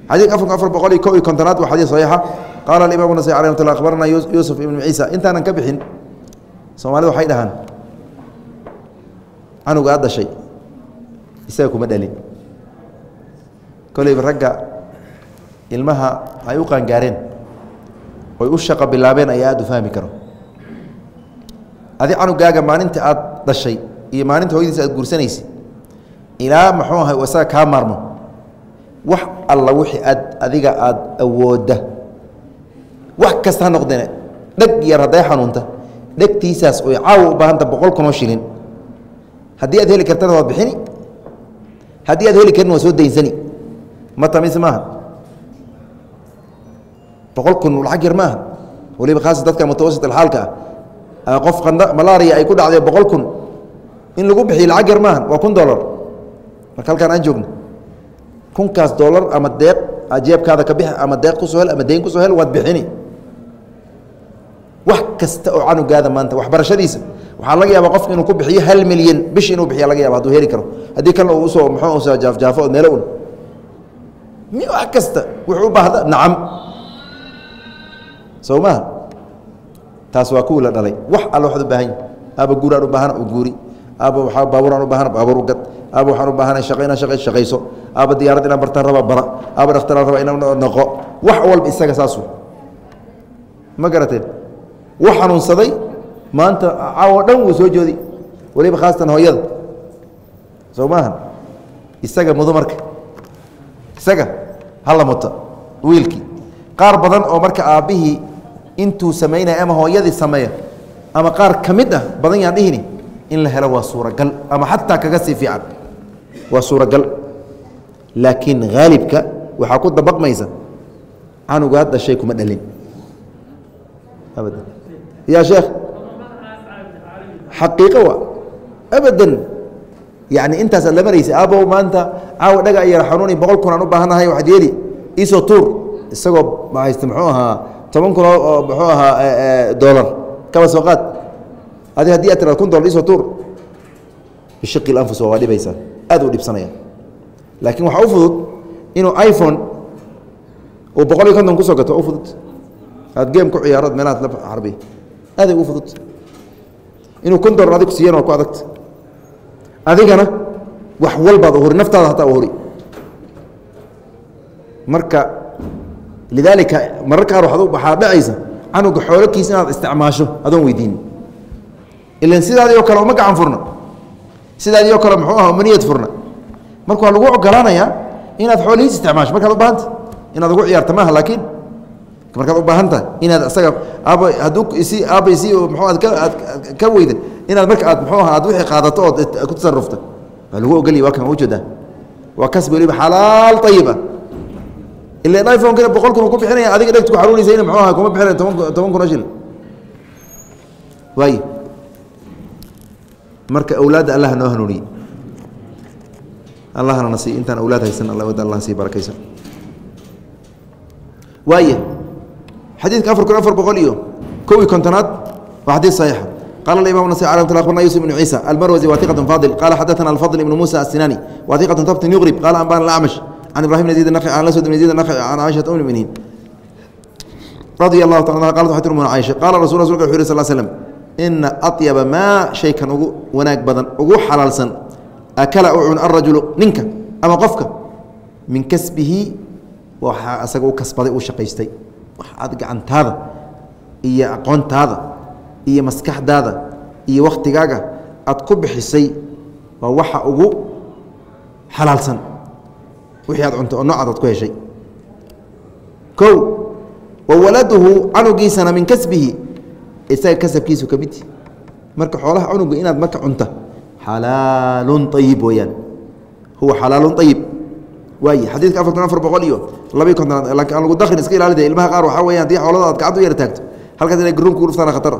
[SPEAKER 1] xadiidka afarka afar boqol iyo ko iyo kontonaad waa xadiid saxiixa. Qaala alimaam nasai alay mat lla akhbarana yuusuf ibnu ciisa intaanan ka bixin soomaalida waxay dhahaan canuga aad dhashay isaga kuma dhalin. Koleyba ragga ilmaha ay u qaangaareen oy u shaqo bilaabeen ayaa aad u fahmi karo. Adi canugaaga maalinta aad dhashay iyo maalinta hooyadiisa aad guursanaysa ilaa muxuu ahay isaga kaa maarmo wax alla wixii aad adiga aada awoodda wax kasta ha noqdeen. Dheg yar hadday xanuunta dhegtiisaas oy caawa u baahanta boqol kunoo shilin. Haddii aad heli kartana waad bixini. Haddii aad heli karin waa soo daynsani. Ma tamis maaha? Boqol kun lacag yar maaha? Waliba khaasa dadka mutawasit alxaalka ah. Qof qanda malaria ay ku dhacday boqol kun. In lagu bixiyo lacag yar maaha waa kun dolar marka halkaan aan joogno kunkaas dolar ama deeq jeebkaada ka bixi ama deeq ku soo hel ama deyn ku soo hel waad bixini. Wax kasta oo canugaada maanta waxbarashadiisa waxaa laga yaaba qofka inuu ku bixiyo hal milyan bish inuu bixiya laga yaba haduu heli karo. Haddii kalena uu u soo muxuu usa jaafjaafo meelo un. Wax kasta wuxuu u baahda nacam. Soo maha taas waa kuwii la dhalay. Wax alla waxaad u baahan yahi aaba guuraan u baahana u guuri aaba waaa baabuuraan u baahana baabuur u gad. Aaba waxaan u baahana shaqa inaan shaqa shaqayso. Aaba diyaarad inaan bartaan raba bara. Aaba dhakhtaraan raba inaan noqo. Wax walba isaga saasu. Ma garateen? Wax xanuunsaday maanta caawo dhan wuu soo joodi. Waliba khaasatan hooyada soo maaha isaga mudo marka. Isaga hala muta wiilkii. Qaar badan oo marka aabbihii intuu samaynaya ama hooyadii sameeya ama qaar ka mid ah badan yaan dhihini in la helo waa suuragal ama xataa kaga sii fiican. Waa suuragal. Laakiin haalibka waxaa ku dabaqmaysa. Canuga hadda shay kuma dhalin. Abadan. Ya sheekh? Xaqiiqo wa abadan. Yani intaasaad la maraysa aabow maanta caawa dhaga yar xanuuni boqol kun aan u baahanahay waxaad yeeli. Iisoo tuur. Isagoo haysta muxuu ahaa toban kun oo muxuu ahaa dolar kaba soo qaad adi haddii aad tiraad kun iisoo tuur bishaqi anfus waa dhibaysaa aad u dhibsanaya. Laakiin waxaa u fudud inuu iphone uu boqol iyo konton ku soo gato u fudud. Aad game ku ciyaarad meelahaad la xarbiya aaday u fudud. Inuu kun dolar siiyana waa ku adagta adigana wax walbaad uhuri naftaada hataa uhuri marka lidaalika mararka qaar waxaa dhacaysa canuga xoolokiisa inaad isticmaasho adoon weydiinin ilan sidaadii oo kale uma gacan furna. Sidaadii oo kale muxuu aha uma niyad furna. Marka waa lagu ogolaanayaa inaad xoolihiis isticmaasho. Markaad u baahanta inaad ugu ciyaarta maaha laakiin markaad u baahan tahay inaad isaga aaba hadduu isi aaba isi mxuu aad ka aad ka weyda inaad marka aad muxuu aha aad wixii qaadato ood ku tasarufta waa lagu ogolya waa kan u jeedaa waa kasbi waliba xalaal ayib ah. Ilan iphone-kana boqol kun ku bixinaya adiga dhegta ku xaruunaysa in muxuu aha kuma bixinaya toban toban kun oo shil. Waay marka awlaadda allah noo hanuuniye allahna na sii intaan awlaad haysan alla wada allah sii barakaysan waaya xadiidka afar kun afar boqol iyo kow iyo kontonaad waa xadiid saxiixa qala aimam nas abarna yusuf ibnu ciisa almarwazi wa iqat fadil. Qala xadaana alfadl ibnu musa asinani wa iqat tabtin yugrib qala ambana acmash can ibrahim bn zid an laswad bn zid naqi can caaishata um miniin radia allahu caaisha qaala rasul rasulka wuxu yiri sal slam ina atyaba maa shaykan ugu wanaag badan ugu xalaalsan akala u cun arajulu ninka ama qofka min kasbihi waxaa asaga u kasbaday uu shaqaystay. Wax aad gacantaada iyo aqoontaada iyo maskaxdaada iyo wakhtigaaga aad ku bixisay waa waxa ugu xalaalsan. Wixii aad cunto oo noocaad aad ku heshay. Kow wa waladuhu canugiisana min kasbihi isaga kasabkiisu ka mid marka xoolaha cunuga inaad marka cunta xalaalun ayib weyaan huwa xalaalun ayib waay xadiidka afar kun afar boqol iyo labiy kontonaad laakiin aan lagu dakrin iska ilaalida ilmaha qaar waxaa weeyaan haddii xoolada aad gacanta u yara taagto halkaas inay garuun kugu dhuftaan khatar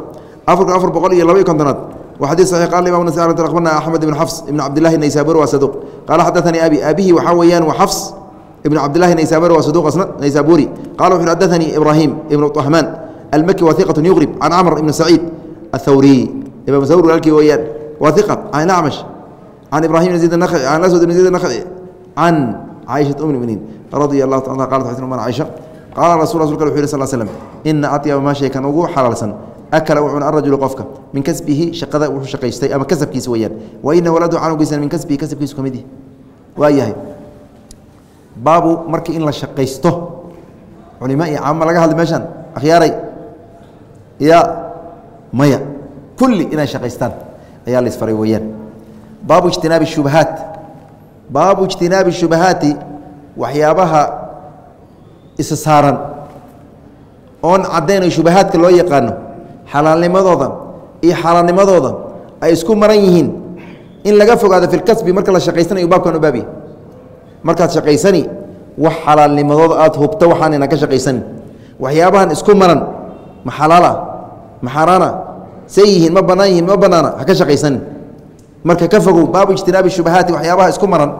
[SPEAKER 1] afar kun afar boqol iyo labiy kontonaad xadiid saxiix qala imam nasi akhbarna axmed ibn xafs ibn cabdillahi naysabur waa saduq qaala xadathanii abi abihi waxaa weeyaan waa xafs ibn cabdillahi naysabur waa saduq asna naysaburi qala wuxu xadathanii ibrahim ibnu طahmaan almaki wa hiqatu yugrib can camr ibn saciid athawriy imam thawri walaalkii weeyaan waa hiqa can acmash can ibrahim can aswad ibn zayd nakhi can caaishat um muminiin radia allahu taala qalat waxay tir caaisha qaala rasul rasulka wuxu yih sal slm ina atyaba maa shay kan ugu xalaalsan akala u cuna arajulu qofka min kasbihi shaqada wuxuu shaqaystay ama kasabkiisa weeyaan wa ina waladu canugiisana min kasbihi kasabkiisu ka mid yihi waa yahay baabu markii in la shaqaysto culima iyo caama laga hadlay meeshaan akhyaaray ya maya. Kulli inay shaqaystaan. Ayaa la isfaray weeyaan. Baabu ijtinaabi shubahaat. Baabu ijtinaabi shubahaati waxyaabaha isa saaran. Oon caddaynayo shubahaadka loo yaqaano xalaalnimadooda iyo xaalaannimadooda ay isku maran yihiin in laga fogaado filkasbi marka la shaqaysanayo baabkan u baabiya markaad shaqaysani wax xalaalnimadooda aada hubto waxaanayna ka shaqaysani. Waxyaabahan isku maran ma xalaala ma xaaraana say yihiin ma bannaan yihiin ma bannaana ha ka shaqaysanin marka ka fogow baabu ijtinaabi shubahaati waxyaabaha isku maran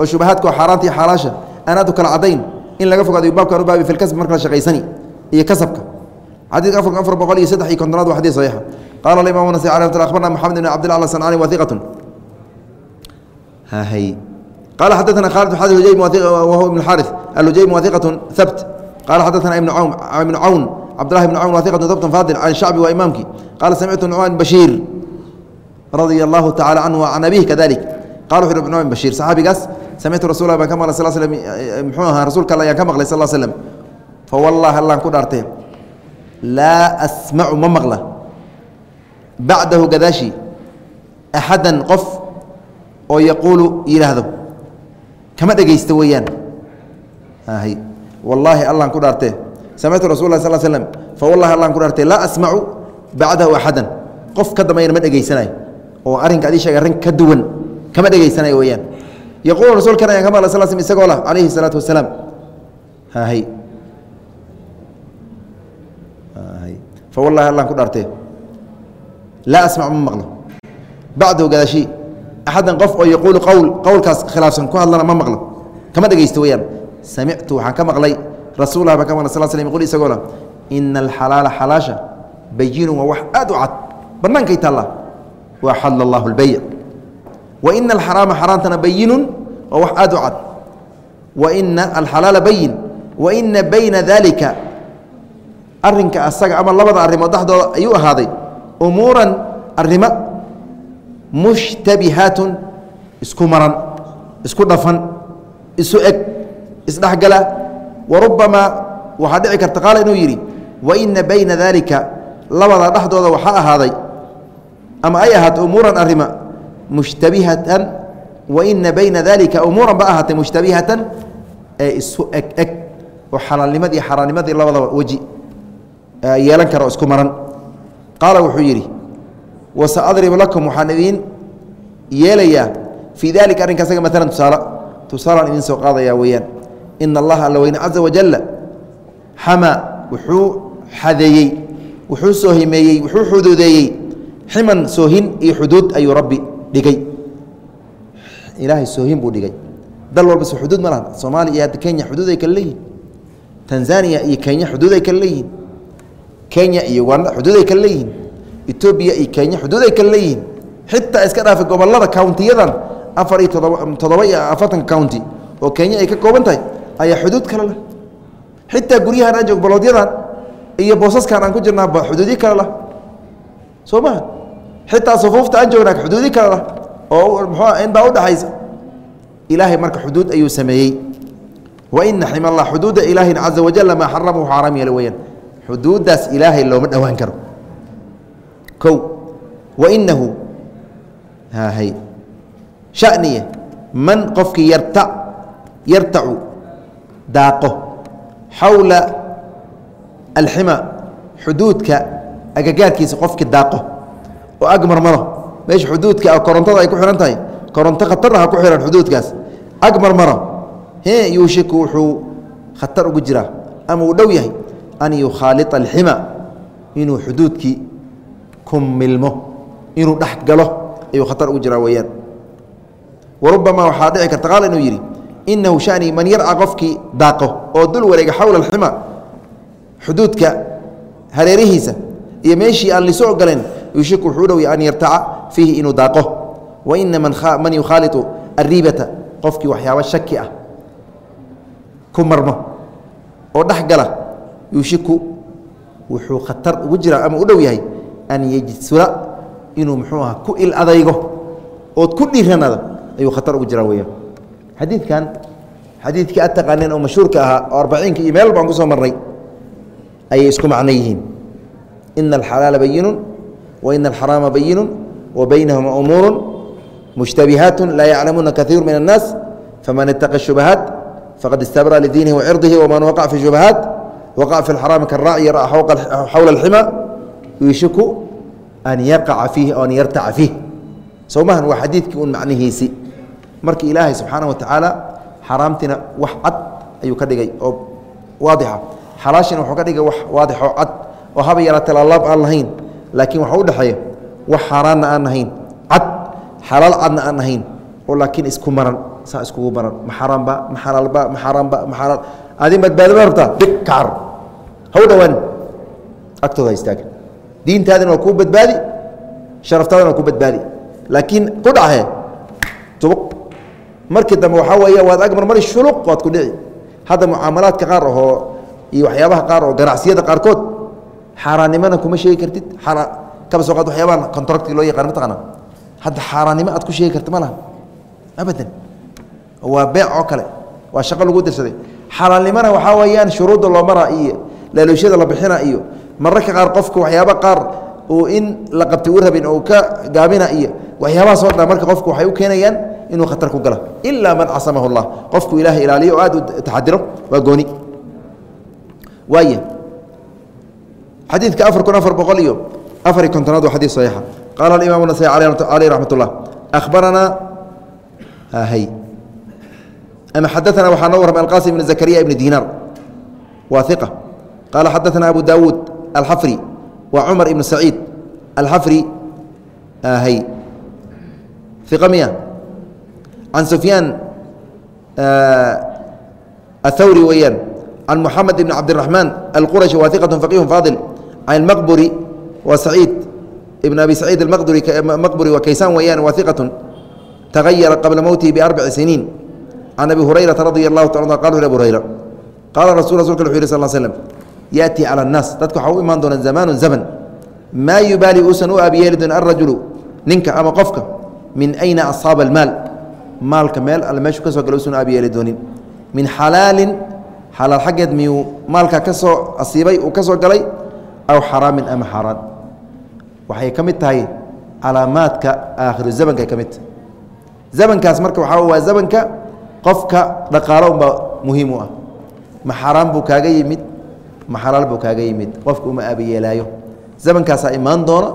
[SPEAKER 1] oo shubahaadka oo xaaraanta iyo xaalaasha aanaad u kala caddayn in laga fogaado baabkan u baabi filkasbi marka la shaqaysani iyo kasabka xadiidka afar afar boqol iyo saddex iyo kontonaad waa xadiid saxiixa qaala alimam nasai alay mat akhbarna moxamed ibn cabdillah al sancani wa hiqatun hahay قال xadثna khالد بن hujayم wهو بن الحارث الhujayم واثقة ثبت قال xadثna بن عون بن عون cبدالله بن عون واثقة ثبت فاضل عن الشhعبي waa imaمkii قال سمعت نعمان بشير رضي الله تعالى عنه وعن أبيه كذلك قال وxu بن عمان بشير صحaabigaas سمعtu رasuل baan ka maqlay صل سلم mxuu ahaa rasuulka all ayaan ka maqlay sل سلم فوالله allan ku dhaartee laa أسمع ma maqla baعdahu gadaaشhi أحada qof oo yaquulu yidhaahdo kama dhegaysta weeyaan wallaahi allan ku dhaartee samictu rasul sal slm fawallahi allan ku dhaartee laa asmacu bacdahu axadan qof ka dambeeyana ma dhegaysanayo oo arrinka adii sheega arrin ka duwan kama dhegaysanayo weeyaan yaquulu rasuulkan ayaan ka maqlay sal slm isagoo lah calayhi الsalaatu wasalaam hay fawallahi allan ku dhaartee laa asmacu ma maqlo bacdahu gadaashii axadan qof oo yaquulu qowl qowlkaas khilaafsan ku hadlana ma maqlo kama dhegaysto weyaan samictu waxaan ka maqlay rasulah baan ka maqlay sal sl qul isagoo ina alxalaala xalaasha bayinun waa wax aad u cad bannaankay taalla wa xalla allahu اlbayc wa ina alxaraama xaaraantana bayinun waa wax aad u cad wa ina alxalaala bayin wa ina bayna dalika arinka asaga ama labada arrimood dhexdooda ayuu ahaaday umuuran arrimo mushtabihaatun isku maran isku dhafan isu eg isdhexgala wa rubamaa waxaa dhici karta qaala inuu yidhi wa ina bayna daalika labada dhexdooda waxaa ahaaday ama ay ahaato umuuran arrima mushtabihatan wa ina bayna daalika umuuran ba ahaatay mushtabihatan ee isu eg eg oo xalaalnimadii xaaraannimadii labadaba weji yeelan kara oo isku maran. Qaala wuxuu yidhi wasaadrib lakum waxaan idiin yeelayaa fii dalika arrinka asaga maalan tusaale tusaalaan idiin soo qaadayaa weeyaan ina allaha alla weyne caza wajalla xama wuxuu xadeeyey wuxuu soohimeeyey wuxuu xuduudeeyey ximan soohin iyo xuduud ayuu rabbi dhigay ilaahay soohin buu dhigay dal walbase xuduud ma laha soomaaliya iyo hadda kenya xuduud ay kale leeyihiin tanzaniya iyo kenya xuduud ay kale leeyihiin kenya iyo uganda xuduud ay kale leeyihiin etoobiya iyo kenya xuduud ay kale leeyihiin xitaa iska dhaafay gobollada countiyadan afar iyo todoba toddoba iyo afartan county oo kenya ay ka kooban tahay ayaa xuduud kale leh. Xitaa guryahan aan joog baloodyadan iyo boosaskan aan ku jirnaaba xuduudyo kale lah soo maha xitaa sufuufta aan joognaa xuduudyo kale lah oo muxua inbaa udhaxaysa ilaahay marka xuduud ayuu sameeyey. Wa ina xim allah xuduuda ilaahina caza wajala maa xarama wuxuu xaraam yeela weyaan xuduuddaas ilaahay looma dhowaan karo. O wainahu hay shaniye man qofkii yarta yartacu daaqo xawla alxima xuduudka agagaarkiisa qofkii daaqo oo ag marmaro. Meesha xuduudka korontada ay ku xihan tahay koronto khatar ku xihan xuduudkaas. Ag marmaro. Yuushiku wuxuu khatar ugu jiraa. Ama uu dhow yahay an yukhaalia alxima inuu xuduudkii milmo inuu dhex galo ayuu khatar ugu jiraa weyaan warubamaa waxaa dhici karta qaal inuu yidhi inahu shani man yarca qofkii daaqo oo dul wareega xawla alxima xuduudka hareerihiisa iyo meeshii aan liso ogoleen yuushiku wuxuu dhowy an yartaca fiihi inuu daaqo wa man yukhaaliu ariibata qofkii waxyaabo shaki ah ku marmo oo dhex gala yuushiku wuxuu khatar ugu jiraa ama u dhow yahay an yejsula inuu muxuu aha ku il adaygo ood ku dhiiranado ayuu khatar ugu jiraa weyaan xadiidkan xadiidkii ad taqaaneen oo mashhuurka ahaa oo arbaciinka iyo meel baan ku soo marnay ayay isku macno yihiin. Ina alxalaala bayinun wa ina alxaraama bayinun wa baynahuma umuuru mushtabihaat laa yaclamuuna kaiiru min annaas faman itaqa shubahaat faqad istabra lidiinihi wa waman waqaca fi shubahaat waqaca fi lxaraami karaaci ra xawla alxima yuushiku an yaqaca fiihi o an yartaca fiih sowmahan waa xadiidkii un macnihiisii marka ilaahay subxaana wa tacaala xaaraamtiina wax cad ayuu ka dhigay oo waadixa. Xalaashina wuxuu ka dhigay wax waadix oo cad oo haba yaraatee laalaab aan lahayn laakiin waxa u dhexeeya wax xaaraanna aan ahayn cad xalaal cadna aan ahayn oo laakiin isku maran saa iskugu maran. Ma xaaraanba ma xalaalba ma xaaraanba ma xalaal. Adin badbaadama rabtaa? Dhig kacar ha u dhowaan agtooda ha istaaga. Diintaadina waa kuu badbaadi sharaftaadana waa kuu badbaadi. Laakiin ku dhace tubuq markii dambe waxaa weeye waad ag marmari shuluq waad ku dhici. Hadda mucaamalaadka qaar ahoo iyo waxyaabaha qaar oo ganacsiyada qaarkood xaaraannimona kuma sheegi kartid. Kaba soo qaad waxyaabaha contracti loo yaqaan mataqaana hadda xaaraannimo aad ku sheegi karta ma abadan. Waa beec oo kale. Waa shaqo lagu dirsaday xalaalnimona waxaa weeyaan shuruudda loo maraa iyo laalooshada la bixina iyo mararka qaar qofka waxyaaba qaar uu in la qabtay u rabin oo ka gaabina iyo waxyaabahaas oo dhan marka qofku waxay u keenayaan inuu khatar ku galo. Ilaa man casamahu اllah qofku ilaahay ilaaliyo oo aad u taxadiro waa gooni. Waay xadiidka afar kun afar boqol iyo afari kontonaad waa xadii saxiixa. Qaala alimaam nasayi caleyh raxmat ullah ahbaranaa hay. Ama xadaanaa waxaa noo warramay alqasim ibn zakariya ibni dinaar. Waa iqa qaala xadaana abu daawuud alxafri wa cumar ibn saciid alxafri hay. Iqa miya? can sufyaan athawri weeyaan can muxamed ibn cabdiraxmaan alqurashi waa iqat faqiih faadil can maqburi wa saciid ibn abi saciid maqburi wa kaysaan weeyaan waa iqat tagayara qabla mowtihi biarbaci siniin can abi hurayrata radi allahu ta qal abu hurayra qaala rasu rasulka wuxu yih sal slm yaأtii calى الnaas dadka waxaa u imaan doona zamaanu zaman maa yubaali uusan u aabiyeeli doon alrajulu ninka ama qofka min ayna asaaba almaal maalka meel alle meeshu ka soo gala usan aabiyeeli doonin. Min xalaalin xalaal xaggeed miyuu maalka ka soo asiibay uu ka soo galay? Aw xaraamin ama xaaraan. Waxay ka mid tahay calaamaadka aakhiru zamanka ka mid zamankaas marka waxaa waa zamanka qofka dhaqaalo unbaa muhiim u ah. Ma xaaraan buu kaaga yimid? Ma xalaal buu kaaga yimid? Qofka uma aabiyeelaayo zamankaasaa imaan doona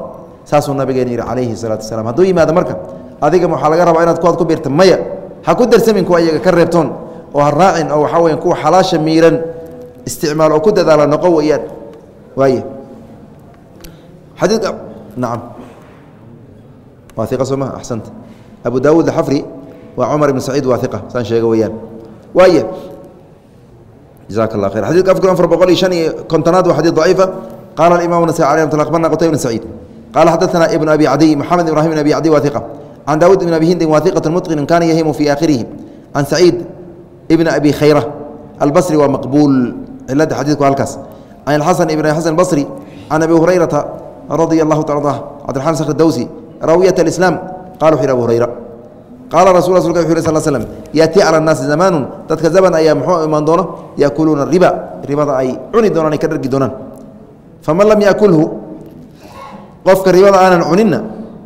[SPEAKER 1] saasuu nabigeena yihi calayhi salaatu wasalaam. Hadduu yimaado marka adiga waxaa laga rabaa inaad kuwaad ku biirta maya ha ku darsamin kuwa iyaga ka reebtoon oo ha raacin oo waxaa weya kuwa xalaasha miiran isticmaal oo ku dadaala noqo weyaan waay xadiidka nacam waa iqa soo maha axsanta abu daawuud axafri waa cumar ibn saciid waa iqa saan sheega weyaan waay jaزak اlah khيr xadidka afkun afar boqol iyo شhan iyo kontonaad waa xadيث ضaciifa qala imam نasي alي mt abarna qtayb بn سacيid qala xadaثna ibn abi cadiy mxamed ibrahim بn abi cadiy wa iqa can daawud ibn abi hindin waahiqat mutqinin kaana yahimu fii aakhirihi can saciid ibn abi khayra albasri waa maqbuul cilada xadiidku halkaas can xasan ibn xasan basri can abi hurayrata radia allahu taala a cabdiraxmaan sakr dawsi raawiyat alislaam qala wuxu yhi abu hurayra qaala rasul rasulka wuxu yh sal slm yaatii cala annaasi zamaanun dadka zaman ayaa muxuu imaan doono yaakuluuna riba ribada ay cuni doonaan ay ka dhargi doonaan faman lam yaakulhu qofka ribada aanan cuninna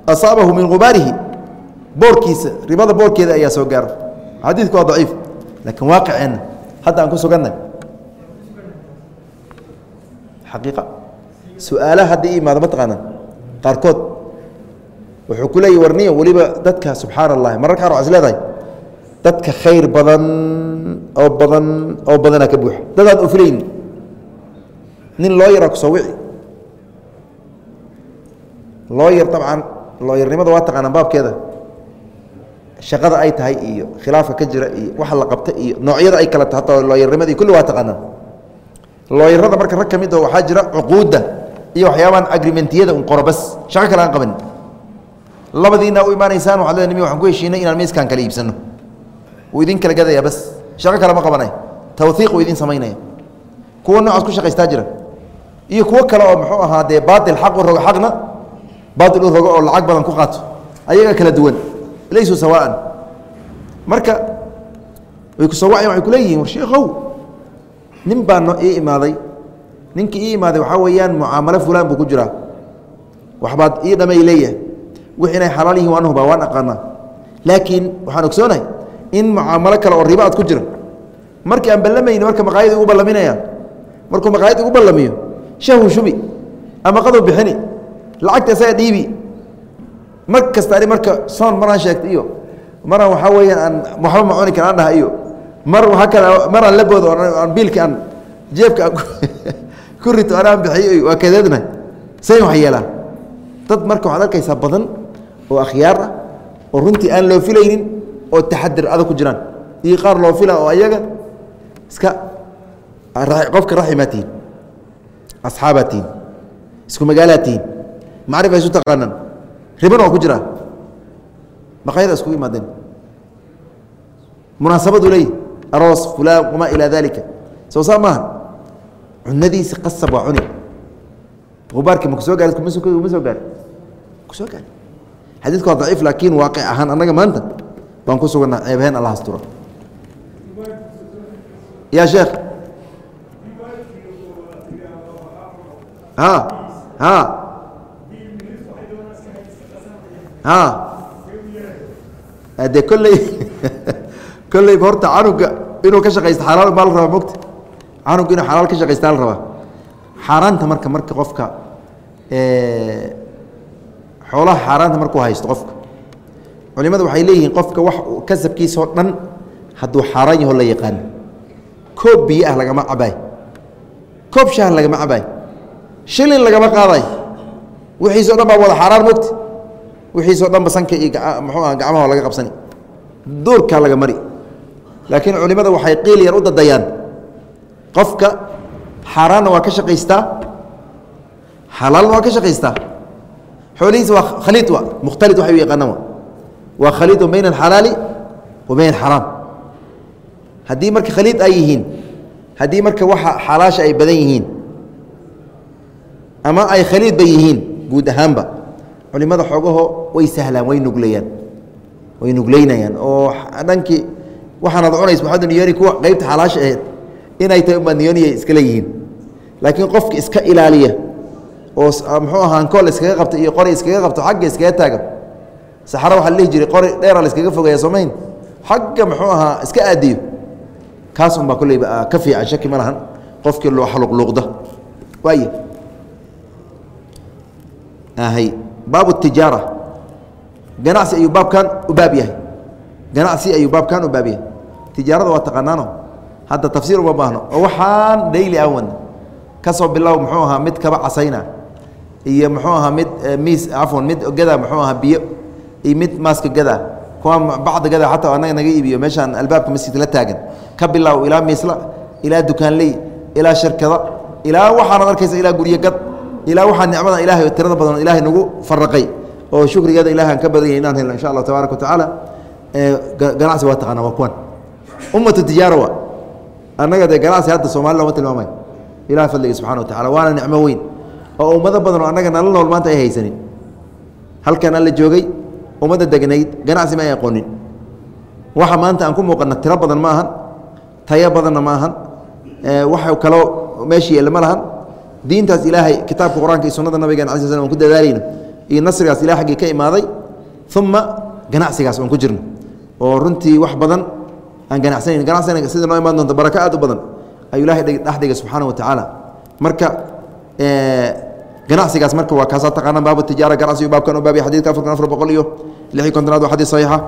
[SPEAKER 1] asaabahu min gubaarihi boorkiisa ribada boorkeeda ayaa soo gaaro. Xadiidku waa daciif laakiin waaqiceenna hadda aan ku suganna xaqiiqa. Su'aalaha haddii imaado mataqaanaa qaarkood wuxuu ku leeyahy warniyo weliba dadka subxaana allahi mararka qaar waa is leedahay dadka khayr badan oo badan oo badanaa ka buuxa. Dadaan ofilayni nin loo ku soo wici. Loo dabcan looyarnimada waa taqaanaa baabkeeda shaqada ay tahay iyo khilaafka ka jira iyo waxa la qabta iyo noocyada ay kala tahay hataa looyarnimada iyo kulli waa taqaanaa. Looyarada marka rag ka mid oo waxaa jira cuquudda iyo waxyaabaan agrimentiyada un qoro bas shaqo kale aan qaban labadiina u imaanaysaan waxad leedahay nimi waxaan ku heshiinay inaan miiskaan kala iibsano. Wuu idin kala gadaya bas. Shaqo kale ma qabanaya tawhiiq uu idin samaynaya. Kuwa noocaas ku shaqaystaa jira. Iyo kuwo kale oo muxuu ahaa dee baatil xaq u rogo xaqna baatil u rogo oo lacag badan ku qaato. Ayaga kala duwan laysuu sawaan marka way ku soo wacayan waxay kuleeyihiin war sheekhow nin baa no ii imaaday ninkii ii imaaday waxaa weeyaan mucaamalo fulaan buu ku jiraa waxbaad ii dhamay leeyahay wix inay xalaal yihiin waan hubaa waan aqaanaa laakiin waxaan ogsoonahay in mucaamalo kale oo riba ad ku jira markii aan ballamayni marka maqaayad igu ballaminaya markuu maqaayad igu ballamiyo shahwu shubi ama qadow bixini lacagta isaga dhiibi mar kasta marka soon maraan sheegta iyo maraan waxaa weeyaan aan waxba ma cuni kara aan dhaha iyo mar waaa kale maraan la boodo aan biilka aan jeebka aan ku rito anaan bixiyo waa kadeedna sayn wax yeelaa dad marka waxaad arkaysaa badan oo akhyaar ah oo runtii aan loo filaynin oo taxadir adag ku jiraan iyo qaar loo fila oo ayaga iska qofka raximaa tihin asxaabaa tihin isku magaalaa tihin macrifa isu taqaanaan ribana waa ku jiraa maqaayada iskugu imaadeen. Munaasabadu leeyahy aroos fulaan wamaa ilaa dalika soo saa maaha cunadiisi qasab waa cuni. Ubaarkii maku soo gaari kuma soo gaari ku soo gaari. Xadiidku waa daciif laakiin waaqic ahaan annaga maanta baan ku suganaa ceebheen alla asturo ya sheekh. Ha ha ha de kolley kolleyba horta canuga inuu ka shaqaysto xalaal baa la rabaa mogta canuga inuu xalaal ka shaqaystaa la rabaa. Xaaraanta marka marka qofka xoolaha xaaraanta markuu haysto qofka. Culimadu waxay leeyihiin qofka wax kasabkiisa oo dhan hadduu xaaraan yaho la yaqaan. Koob biyo ah lagama cabaay koob shaah lagama cabaay shilin lagama qaaday. Wixiisao dhan baa wada xaaraan mogta wixiisoo dhanba sanka iyo mxuu gacmaha laga qabsani. Duurkaa laga mari. Laakiin culimada waxay qiil yar u dadayaan. Qofka xaaraanna waa ka shaqaystaa xalaalna waa ka shaqaystaa xoolihiisa waa khaliid wa mukhtalid waxay u yaqaanaan waa. Khaliidun bayna alxalaali wa bayna alxaraam haddii marka khaliid ay yihiin haddii marka waxa xalaasha ay badan yihiin ama ay khaliidba yihiin guud ahaanba culimada xoogaho way sahlaan way nuglayaan way nuglaynayaan. Oo dhankii waxaanaad cunays maxaad niyooni kuwa qeybta xalaasha aheed inay tahay umaad niyooniya iskala yihiin laakiin qofka iska ilaaliya oo muxuu ahaa ankool iskaga qabta iyo qori iskaga qabto xagga iskaga taaga saxaro waxaa la dhihi jiray qori dheera la iskaga fogeeya soomayn? Xagga muxuu ahaa iska aadiyo. Kaas unbaa kolleyba ka fiican shaki ma lahan. Qofkii loo xaluqluuqda waay baab tijaara. Ganacsi ayuu baabkan u baab yahay. Ganacsi ayuu baabkan u baab yahay. Tijaarada waa taqaanaano. Hadda tafsiir uma baahno. Oo waxaan daily aan wadna ka soo bilow muxuu ahaa mid kaba casayna. Iyo muxuu ahaa mid miis cafwan mid gada muxuu ahaa biyo. Iyo mid maaska gada kuwa bacda gada xataa annaga naga iibiyo. Meeshaan albaabka masjidka la taagan. Ka bilow ilaa miisla ilaa dukaanley ilaa shirkada ilaa waxaanad arkaysa ilaa guryo gad ilaa waxaa nicmada ilahay tirada badan ilahay nagu faraqay oo shukrigeeda ilahay aan ka badan yahay inaan helno insha allah tabaaraka wa tacaala. Ganacsi waa taqaana waa kuwan. Ummatu tijaara wa annaga dee ganacsi hadda soomaali looma tilmaamay. Ilahay fadliga subxana wa waana nicmo weyn. Oo ummado badan oo annaga nala nool maanta ay haysanin. Halkan alla joogay ummadda degnayd ganacsi ma ay aqoonin. Waxa maanta aan ku muuqana tiro badan ma ahan tayo badanna ma ahan. Waxa kaloo meesha yeelle ma lahan diintaas ilaahay kitaabka qur'aanka iyo sunada nabigeena ala sl an ku dadaalayno iyo nasrigaas ilahay xaggii ka imaaday uma ganacsigaas oon ku jirno. Oo runtii wax badan aan ganacsanayn ganacsiga sida noo imaan doonta barako aad u badan ayuu ilahay dhexdhiga subxaana wa tacaala. Marka ganacsigaas marka waa kaasaa taqaanaan baabu tijaara ganacsigu baabkan u baabaya xadidka afarkan afar boqol iyo lix iyo kontonaad waa xadiis saxiixa.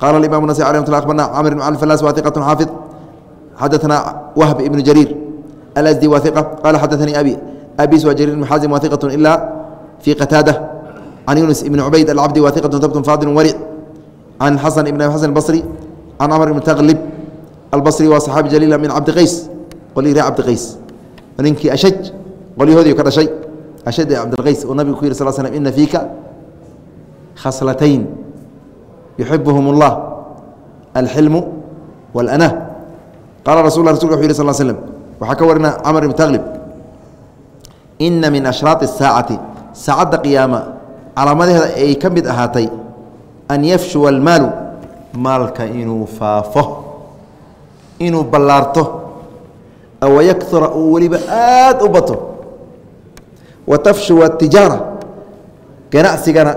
[SPEAKER 1] Qaala alimamu nasai alih mat akhbarna camr ibn cali falas wa iqatun xaafid. Xadaثna wahb ibnu jariir alasdi wa iqa qala xadaثanii abi abis waa jariir ibn xazim wa iqatun ila fi qataada can yunus ibn cubayd alcabdi wa iqatun tabtun faadil waric can xasan ibn abi xasan albasri can camr ibn taklib albasri waa saxaabi jaliila min cabdi qays qolihii ree cabdi qays ninkii ashaj qolyahoodii ka dhashay ashad cabdilqays uu nabigu ku yiri sal slm ina fiika khaslatayn yuxibuhum اllah alxilmu wاlana qaala rasul la rasulka wuxu yih sal slm waxaa ka warina camr ibn taklib ina min ashraai saacati saacadda qiyaama calaamadaheeda ay ka mid ahaatay an yafshuwa almaalu. Maalka inuu faafo inuu ballaarto aw yakura uu weliba aad u bato. Wa tijaara? Ganacsigana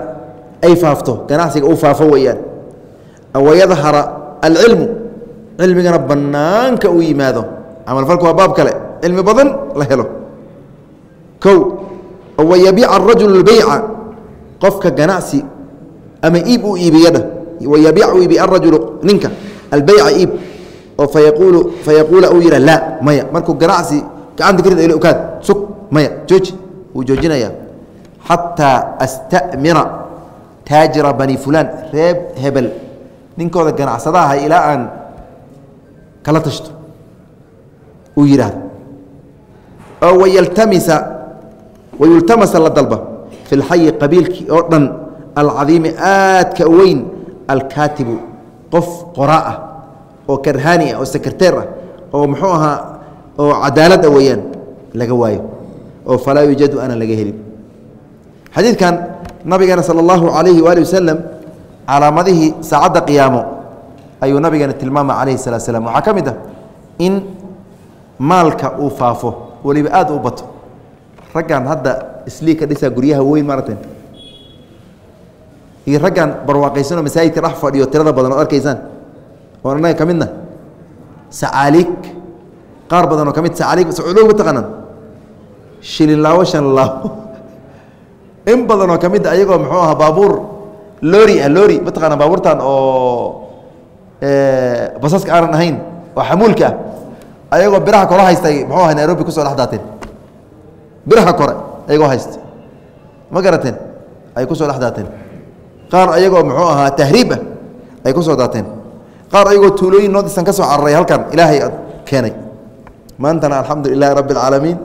[SPEAKER 1] ay faafto. Ganacsiga uu faafo weeyaan. Aw yadhara alcilmu? Cilmigana bannaanka uu yimaado. Camalfalku waa baab kale. Cilmi badan la helo kow wayabiica arajulu lbeyca qofka ganacsi ama iib uu iibiyadha wayabiic uu iibiy arajulu ninka albeyca iib oo fayaquulu fayaquula uu yidhah laa maya. Markuu ganacsi gacanta karid ayla okaad sug maya jooji. Wuu joojinaya xataa astamira taajira bani fulaan reeb hebel ninkooda ganacsadaha ilaa aan kala tashto uu yidhaahdo oo wayaltamisa wayultamasa la dalba fi lxayi qabiilkii oo dhan alcadiimi aadka weyn alkaatibu qof qoraa ah oo karhaani ah oo sekreteer ah oo muxuu ahaa oo cadaalad ah weeyaan laga waayo oo falaa yuujadu aanan laga helin xadiidkan nabigeena sala allahu calayhi waali wasalam calaamadihii saacadda qiyaamo ayuu nabigeena tilmaama calayhi salatu slam waxaa ka mid ah in maalka uu faafo weliba aada u bato raggan hadda islii ka dhisaa guryaha weyn maaragteen iyo raggan barwaaqaysanoo masaajidka dhex fadhiyo tirada badan ood arkaysaan oon annaga ka midna. Sacaaliig qaar badan oo ka mid sacaaliig sacuulow ma taqaanaan. Shilin laawo shan laawo in badan oo ka mid a ayagoo muxuu ahaa baabuur lori ah lori ma taqaanaa baabuurtan oo basaska aanan ahayn oo xamuulka ah. Ayagoo biraha kore haystay muxuu aha nairobi ku soo dhex daateen biraha kore ayagoo haysta ma garateen? Ay ku soo dhex daateen. Qaar ayagoo muxuu ahaa tahriib ah ay ku soo daateen. Qaar ayagoo tuulooyin noodisan ka soo cararay halkan ilaahay keenay. Maantana alxamdu lilahi rabbi اlcaalamiin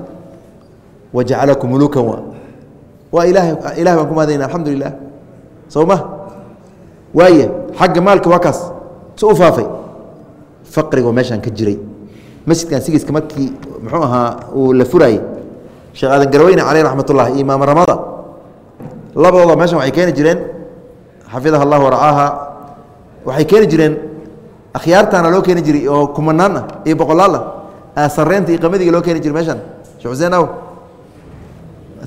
[SPEAKER 1] wajacalakum mulukan wa. Waa ilahay ilahay baan ku mahadayna alxamdu lilah soo ma? Waaye xagga maalka waa kaas. Si u faafay faqrigoo meeshaan ka jiray. Masjidkan sigiiska markii muxuu ahaa uu la furaayey sheekh aadan garweyne caleyh raxmat iyo imaam ramada. Labadooda meeshan waxay keeni jireen xafidaha allah waracaaha waxay keeni jireen akhyaartaana loo keeni jiray oo kumanaan ah iyo boqolaal ah iyo qamadiga loo keeni jiray meeshan. Shekh xuseen aw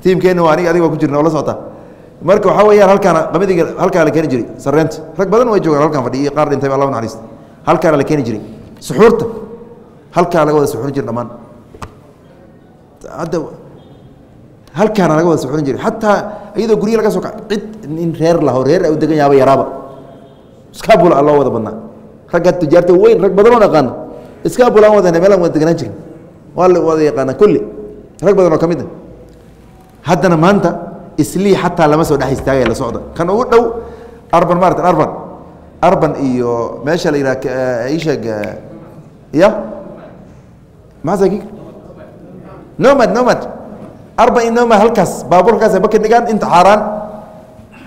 [SPEAKER 1] tiimkeenna waa anig adiga waa ku jirna oo la socota. Marka waxaa weyaan halkaana qamadiga halkaa la keeni jiray sareynta rag badan way joogaan halkan fadhiya iyo qaar dhintayba allah naxariista halkaana la keeni jiray. Suxuurta halkaa laga wada suxurin jira dhammaan hadda halkaana laga wada suxurin jiray. Xataa iyadoo gurya laga soo ka cid in reer laho reer u degan yaaba yaraaba. Iskaabula a loo wada badnaa. Ragga tujaarta weyn rag badan oo aqaana iskaabula aan wadana meelaan wada deganaan jirin. Waa la wada yaqaana kulli. Rag badan oo ka mid a haddana maanta islii xataa lama soo dhex istaagaya la socda. Kan ugu dhow arban maaratan arban. Arban iyo meesha la yidhaha isheeg ya maxaa ki nomad nomad nomad halkaas baabuur halkaas baka dhigaan inta xaaraan.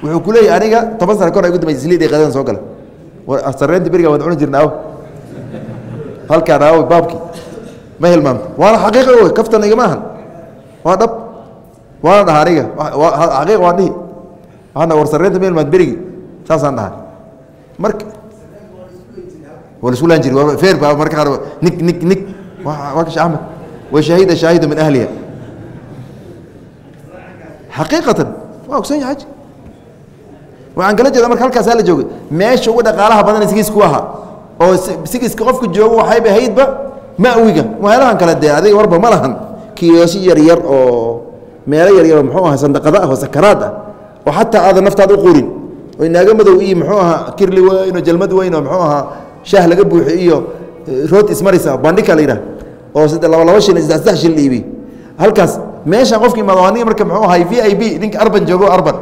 [SPEAKER 1] Wuxuu ku leeyahy aniga toban sana kor ay gu dambaysa islii deeqadan soo gala. Sareynta beriga waan cuni jirna aw halkaan aw baabkii ma hilmaamta waana xaqiiqa wey kaftan igama ahan. Waa dhab. Waana dhaha aniga. Xaqiiqa waan dhihi. Waxaana war sareynta ma hilmaad berigi. Saasaan dhaha marka waa la isku laan jiri feer baa marka qaar nig nig nig. Waa kashe axmed wa shahida shaahidu min ahliha xaqiiqatan waa ogsan yahay waxaan kala jeeda marka halkaasaa la joogay meesha ugu dhaqaalaha badan sigiisku ahaa oo sigiiska qofku joogo waxayba haydba mawiga meelahan kale dee adiga warba ma lahan kiyoosho yar yar oo meelo yar yar oo muxuu aha sandaqada ah oo sakaraad ah oo xataa aadan naftaada u qurin oo inaaga madow iyo muxuu ahaa kirli weyn oo jalmad weyn oo muxuu ahaa shaah laga buuxi iyo root ismarisa bandhika la yidhah oo laba laba shil saddex shil dhiibi halkaas meeshaan qofki imaado aniga marka muxuu ahay v i b ninka arban joogo arban.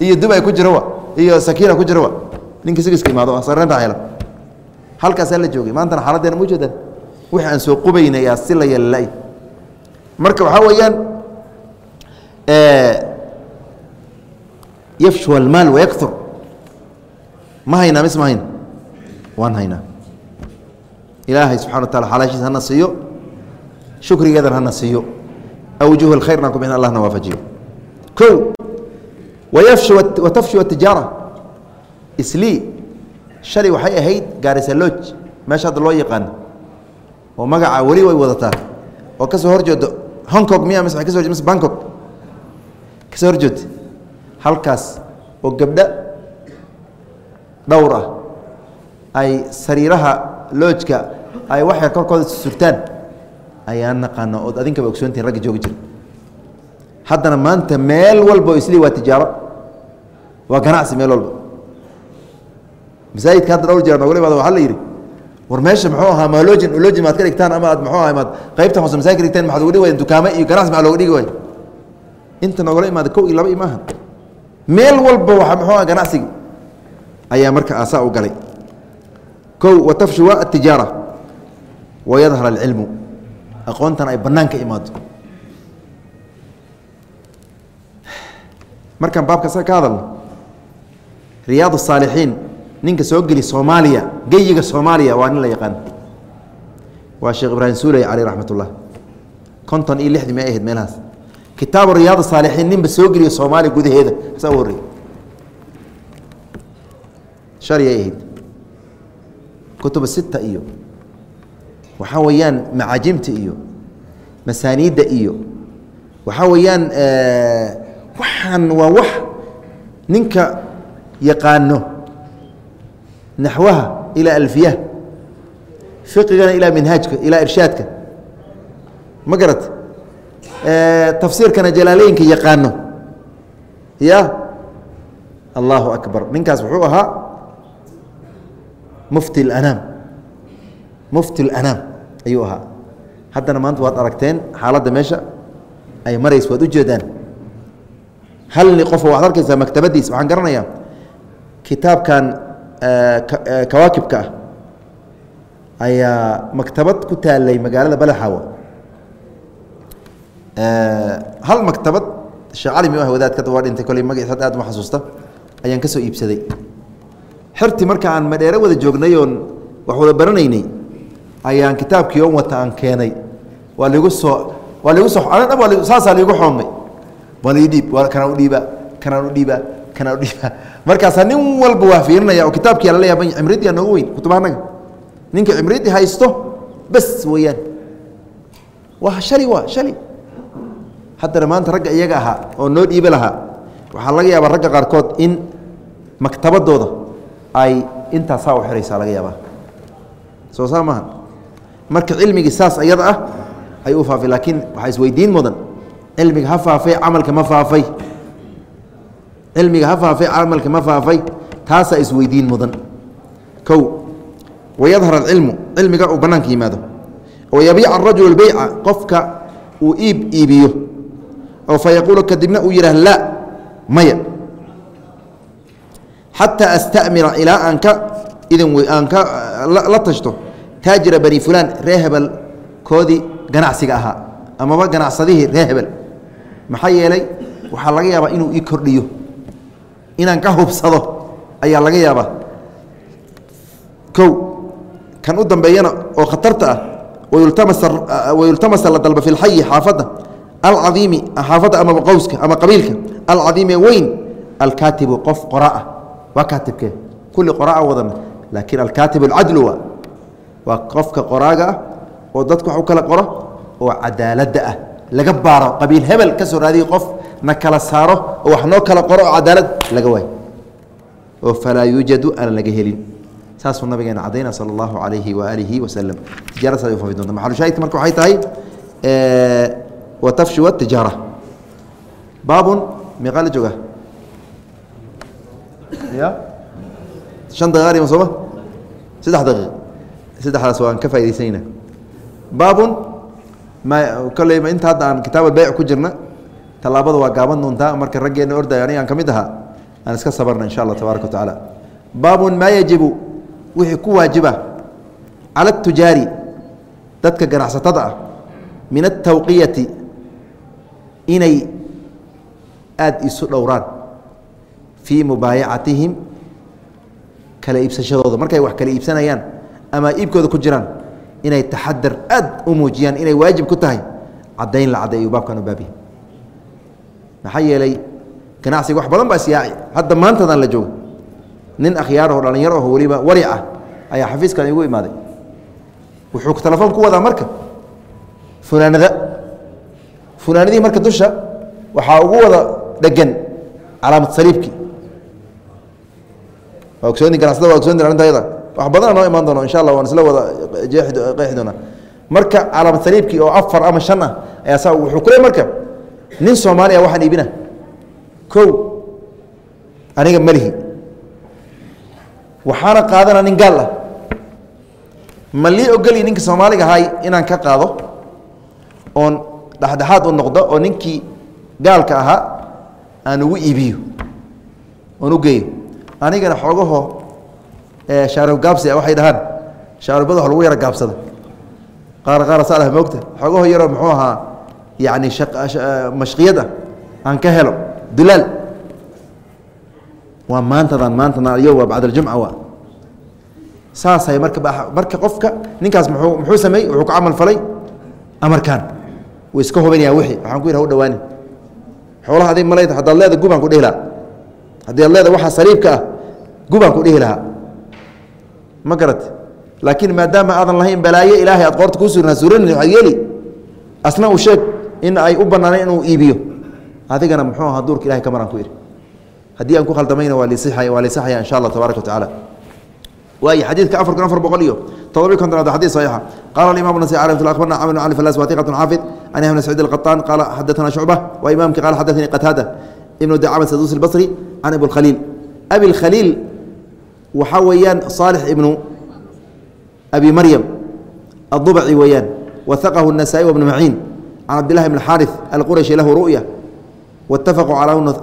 [SPEAKER 1] Iyo dubay ku jiro iyo sakiina ku jiro ninka sigiska imaado sareenta hela halkaasaa la joogay maantana xaaladdeena mu jeedaan wixii aan soo qubaynayaa si la yeelala marka waxaa weeyaan yafshu almaal wayaktur ma haynaa mis ma hayna? Waan haynaa. Ilaahay subxana wa taala xalaashiis hana siiyo. Shukrigeedan hana siiyo awjuh alkhayrna ku allahna waafajiyo wayafshu watafshu atijaara islii shalay waxay ahayd gaarisaloj meesha hadda loo yaqaano oo magaca weli way wadataa oo ka soo horjeedo hong kong miya mise bangkok ka soo horjeed halkaas oo gabdho dhowr ah ay sariiraha loojka ay wax yar korkooda surtaan ayaa naqaana ood adinkaba ogsoontihin ragga joogi jira haddana maanta meel walba oo islii waa tijaaro. Waa ganacsi meel walba masaajidka hadda dhowr jeer nooga imaado waxaa la yidhi war meesha muxuu ahaa maalojin olojin maad ka dhigtaan ama aad muxuu ahaa maad qaybta hoose masaajid ka dhigtaan maxaad uga dhigi waayeen dukaamo iyo ganacsi maxaa looga dhigi waay inta noogala imaada kow iyo laba iyo maaha meel walba waxa muxuu aha ganacsiga. Ayaa marka aasaa u galay. Kow watafshuwa atijaara wayadhar alcilmu aqoontan ay banaanka imaado. Markaan baabka sa ka hadalno riyaad الsaalixiin ninka soo geli soomaaliya geyiga soomaaliya waa nin la yaqaan. Waa sheekh ibraahim suuley caleyh raxmat ullah konton iyo lixdii may ahayd meelahaas. Kitaabu riyaad saalixiin ninba soo geliyo soomaaliya gudaheeda saa u horrey ahayd. Kutuba sita iyo waxaa weeyaan macaajimta iyo masaaniidda iyo waxaa weeyaan waxaan waa wax ninka yaqaano naxwaha ilaa alfiyaha fiqigana ilaa minhaajka ilaa irshaadka. Ma garat tafsiirkana jalaaleyinka yaqaano. Ya? Allahu akbar. Ninkaas wuxuu ahaa mufti اlanaam mufti اlanaam ayuu ahaa. Haddana maanta waad aragteen xaaladda meesha ay marayso waad u jeedaan. Hal ni qofo arkaysaa maktabadiis waxaan garanayaa kitaabkan kawaakibka ah ayaa maktabad ku taalay magaalada balaxawa hal maktabad sheekh ah wadaadka waa dhintay? Koley magaciis had aad uma xasuusta? Ayaan ka soo iibsaday. Xerti marka aan madheero wada joognay oon wax wada baranaynay ayaan kitaabkii on wata aan keenay. Waa ligu soo waa ligu soo ana dhan waa saasaa liigu xoomay. Waa lii dhiib kanaan u dhiibaa kanaan u dhiibaa kanaan u dhiibaa markaasaa nin walba waa fiirinaya oo kitaabkii ala leeyahay cimriddii aa noogu weyn kutubahanaga ninka cimriddii haysto bes weeyaan. Waa shali waa shali. Haddana maanta ragga iyaga ahaa oo noo dhiibi lahaa waxaa laga yaabaa ragga qaarkood in maktabadooda ay intaasaa u xiraysaa laga yaabaa. Soo saa maaha marka cilmigii saas ayada ah ayuu u faafay laakiin waxaa isweydiin mudan. Cilmiga ha faafay camalka ma faafay. Cilmiga ha faafay camalka ma faafay. Taasaa isweydiin mudan. Kow wayadhar alcilmu cilmiga uu bannaanka yimaado. Oo yabiica arajulu beyca qofka uu iib iibiyo. Oo fa yaquulu kadibna uu yidhaah la maya. Xataa astamira ilaa aan ka idin aan ka la tashto taajira bani fulaan ree hebel koodii ganacsiga ahaa amaba ganacsadihii ree hebel. Maxaa yeelay waxaa laga yaabaa inuu ii kordhiyo. Inaan ka hubsado ayaa laga yaabaa. Kow kan u dambeeyana oo khatarta ah wayultamasa la dalba fi lxayi xaafadda alcadiimi xaafadda amaba qowska ama qabiilka alcadiimi weyn alkaatibu qof qoraa waa kaatibkee? Kulli qoraa wadana laakiin alkaatib alcadlu waa waa qofka qoraaga ah oo dadka wax u kala qoro oo cadaaladda ah. Laga baaro qabiil hebel ka soo raadiya qof na kala saaro oo wax noo kala qoro oo cadaalad laga waayo. Oo falaa yuujadu aan laga helin. Saasuu nabigeena cadayna sala allahu calayhi waaalihi wasalam tijaara saad u faafi doonta maxalushaahidka marka waxay tahay wa tafshuwa tijaara. Baabun meeqaa la joogaa. Ya shan daqiiqa ma sooma? Saddex daqiiq saddexdaas waan ka faaidaysanayna baabun ma inta hadda aan kitaab albeyc ku jirna tallaabada waa gaaban doontaa marka raggeena ordayo aniga aan ka mid ahaa aan iska sabarna insha allah tabaaraka wa baabun maa yajibu wixii ku waajiba cala atujaari dadka ganacsatada ah min altawqiyati inay aada isu dhowraan fii mubaayacatihim kala iibsashadooda. Markay wax kala iibsanayaan ama iibkooda ku jiraan inay taxadar aad u muujiyaan inay waajib ku tahay caddayn la caddeeyo baabkan u baabihi maxaa yeelay ganacsiga wax badan baa siyaaci. Hadda maantadan la joogo nin akhyaarahoo dhallinyaro aho weliba waric ah ayaa xafiiskan igu imaaday. Wuxuu telefoon ku wadaa marka funaanada. Funaanadihii marka dusha waxaa ugu wada dhegan calaamad saliibki waa ogsooni ganacsada waa ogsooni arrinta ayada wax badana noo imaan doono insha allah waan isla wada jeexi qeexi doonaa marka calaamad saliibkii oo afar ama shan ah ayaa saa wuxuu ku marka nin soomaaliya waxaan iibina. Kow aniga malihi waxaana qaadana nin gaal ah. Ma lii ogolyi ninka soomaaliga ahay inaan ka qaado? Oon dhexdhexaad u noqdo oo ninkii gaalka ahaa aan ugu iibiyo. Oon u geeyo. Anigana xoogaho shaarib gaabsi waxay dhahaan shaaribada wax lagu yaro gaabsada. Qaar qaar salah moogta xoogaho yaroo muxuu ahaa yacni mashqiyad ah aan ka helo dulaal waa maantadan maantadan iyo waa bacd aljumca waa. Saasay marka marka qofka ninkaas muu muxuu sameeyey wuxuu ku camal falay amarkan wuu iska hubinaya wixii waxaan ku yidhi ha u dhawaanin xoolaha adig malayd haddaad leeda gubaan ku dhihi lahaa. Haddii ad leeda waxaa saliibka ah gubaan ku dhihi lahaa ma garate laakiin maadaama aadan lahayn balaayo ilaahay aad qoorta ku surnaa suurani ageli asna uu sheeg in ay u banaanay inuu iibiyo. Adigana muxuu ahaa duurka ilahay ka maraan ku idhi haddii aan ku khaldamayna waa lisaxaya waa lisaxaya insha allah tabaraka watacaala waay xadiidka afar kun afar boqol iyo todobiy konton xadis saxiixa. Qala alimam nasi cali raxmatullah akhbarna camr cali falas watiqatun xaafid an yahna sacid alqataan qala xadathana shucba wa imamki qala xadathani qataada ibnu dacama saduus albasri can abi lkhaliil abi lkhaliil waxaa weeyaan صaalix ibnu abi maryam aلضubci weeyaan wahaqahu الnasaئي wbnu maciin can cabdillahi bn xaariث alqurashi lahu ru'ya waاtafaquu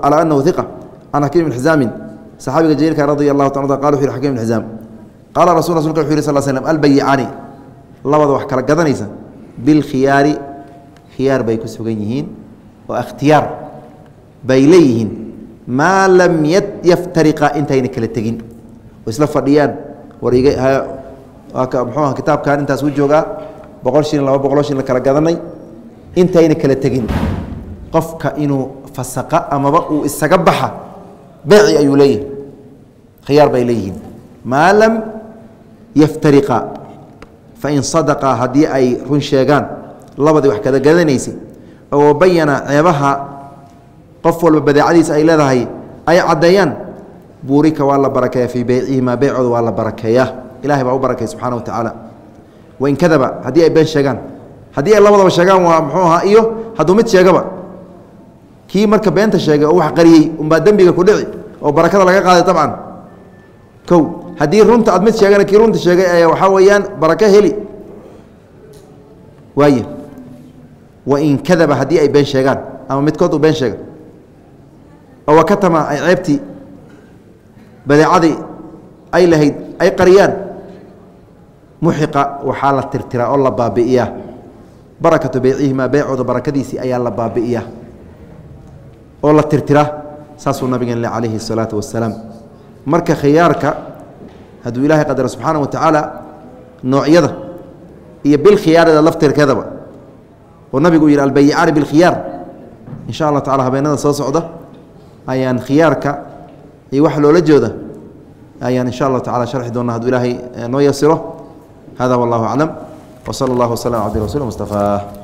[SPEAKER 1] calى anahu hiqa can xakiim bn xizaamin saxaabiga jaliilka radi allahu ta qala wuxu yhi xakim bn xizaam qaala rasul rasulka wuxu yih sal slm albayicaani labada wax kala gadanaysa bilkhiyaari khiyaar bay ku sugan yihiin oo ikhtiyaar bay leeyihiin maa lam yaftariqa intayna kala tegin oo isla fadhiyaan. War mxuu aha kitaabkan intaas u joogaa boqol shilin laba boqolo shilin kala gadanay. Intayna kala tegin. Qofka inuu fasaqa amaba uu isaga baxa beeci ayuu leeyahay. Khiyaar bay leeyihiin. Maa lam yaftariqa fain sadaqa haddii ay run sheegaan labadii wax kada gadanaysay oo bayana ceebaha qof walba badeecadiisa ay leedahay ay caddeeyaan buurika waa la barakeeya fii beycihimaa beycooda waa la barakeeyaa ilahay baa u barakay subxana wa tacaala. Wain kadaba haddii ay been sheegaan haddii ay labadaba sheegaan waa muxuu ahaa iyo hadduu mid sheegaba kii marka beenta sheegay oo wax qariyey unbaa dembiga ku dhici oo barakada laga qaaday abcan kow haddii runta aad mid sheegana kii runta sheegay ee waxaa weeyaan barako heli. Waay wain kadaba haddii ay been sheegaan ama midkood uu been sheega. Oo wakatama ay ceebtii badeecadii ay lahayd ay qariyaan. Muxiqa waxaa la tirtiraa oo la baabi'iyaa. Barakatu beycihimaa beycooda barakadiisii ayaa la baabi'iyaa oo la tirtiraa. Saasuu nabigeen calayhi الsalaatu wasalaam marka khiyaarka hadduu ilaahay qadaro subxaana wa tacaala noocyada iyo bilkhiyaarada laftirkeedaba oo nabigu yihi albayicaani bilkhiyaar in sha allah tacala habeenada soo socda ayaan khiyaarka iyo wax loola jooda ayaan insha allah tacala sharxi doona hadduu ilaahay noo yasiro hada wallahu aclam. Wsala اllah wslm abdi rasul mustafaa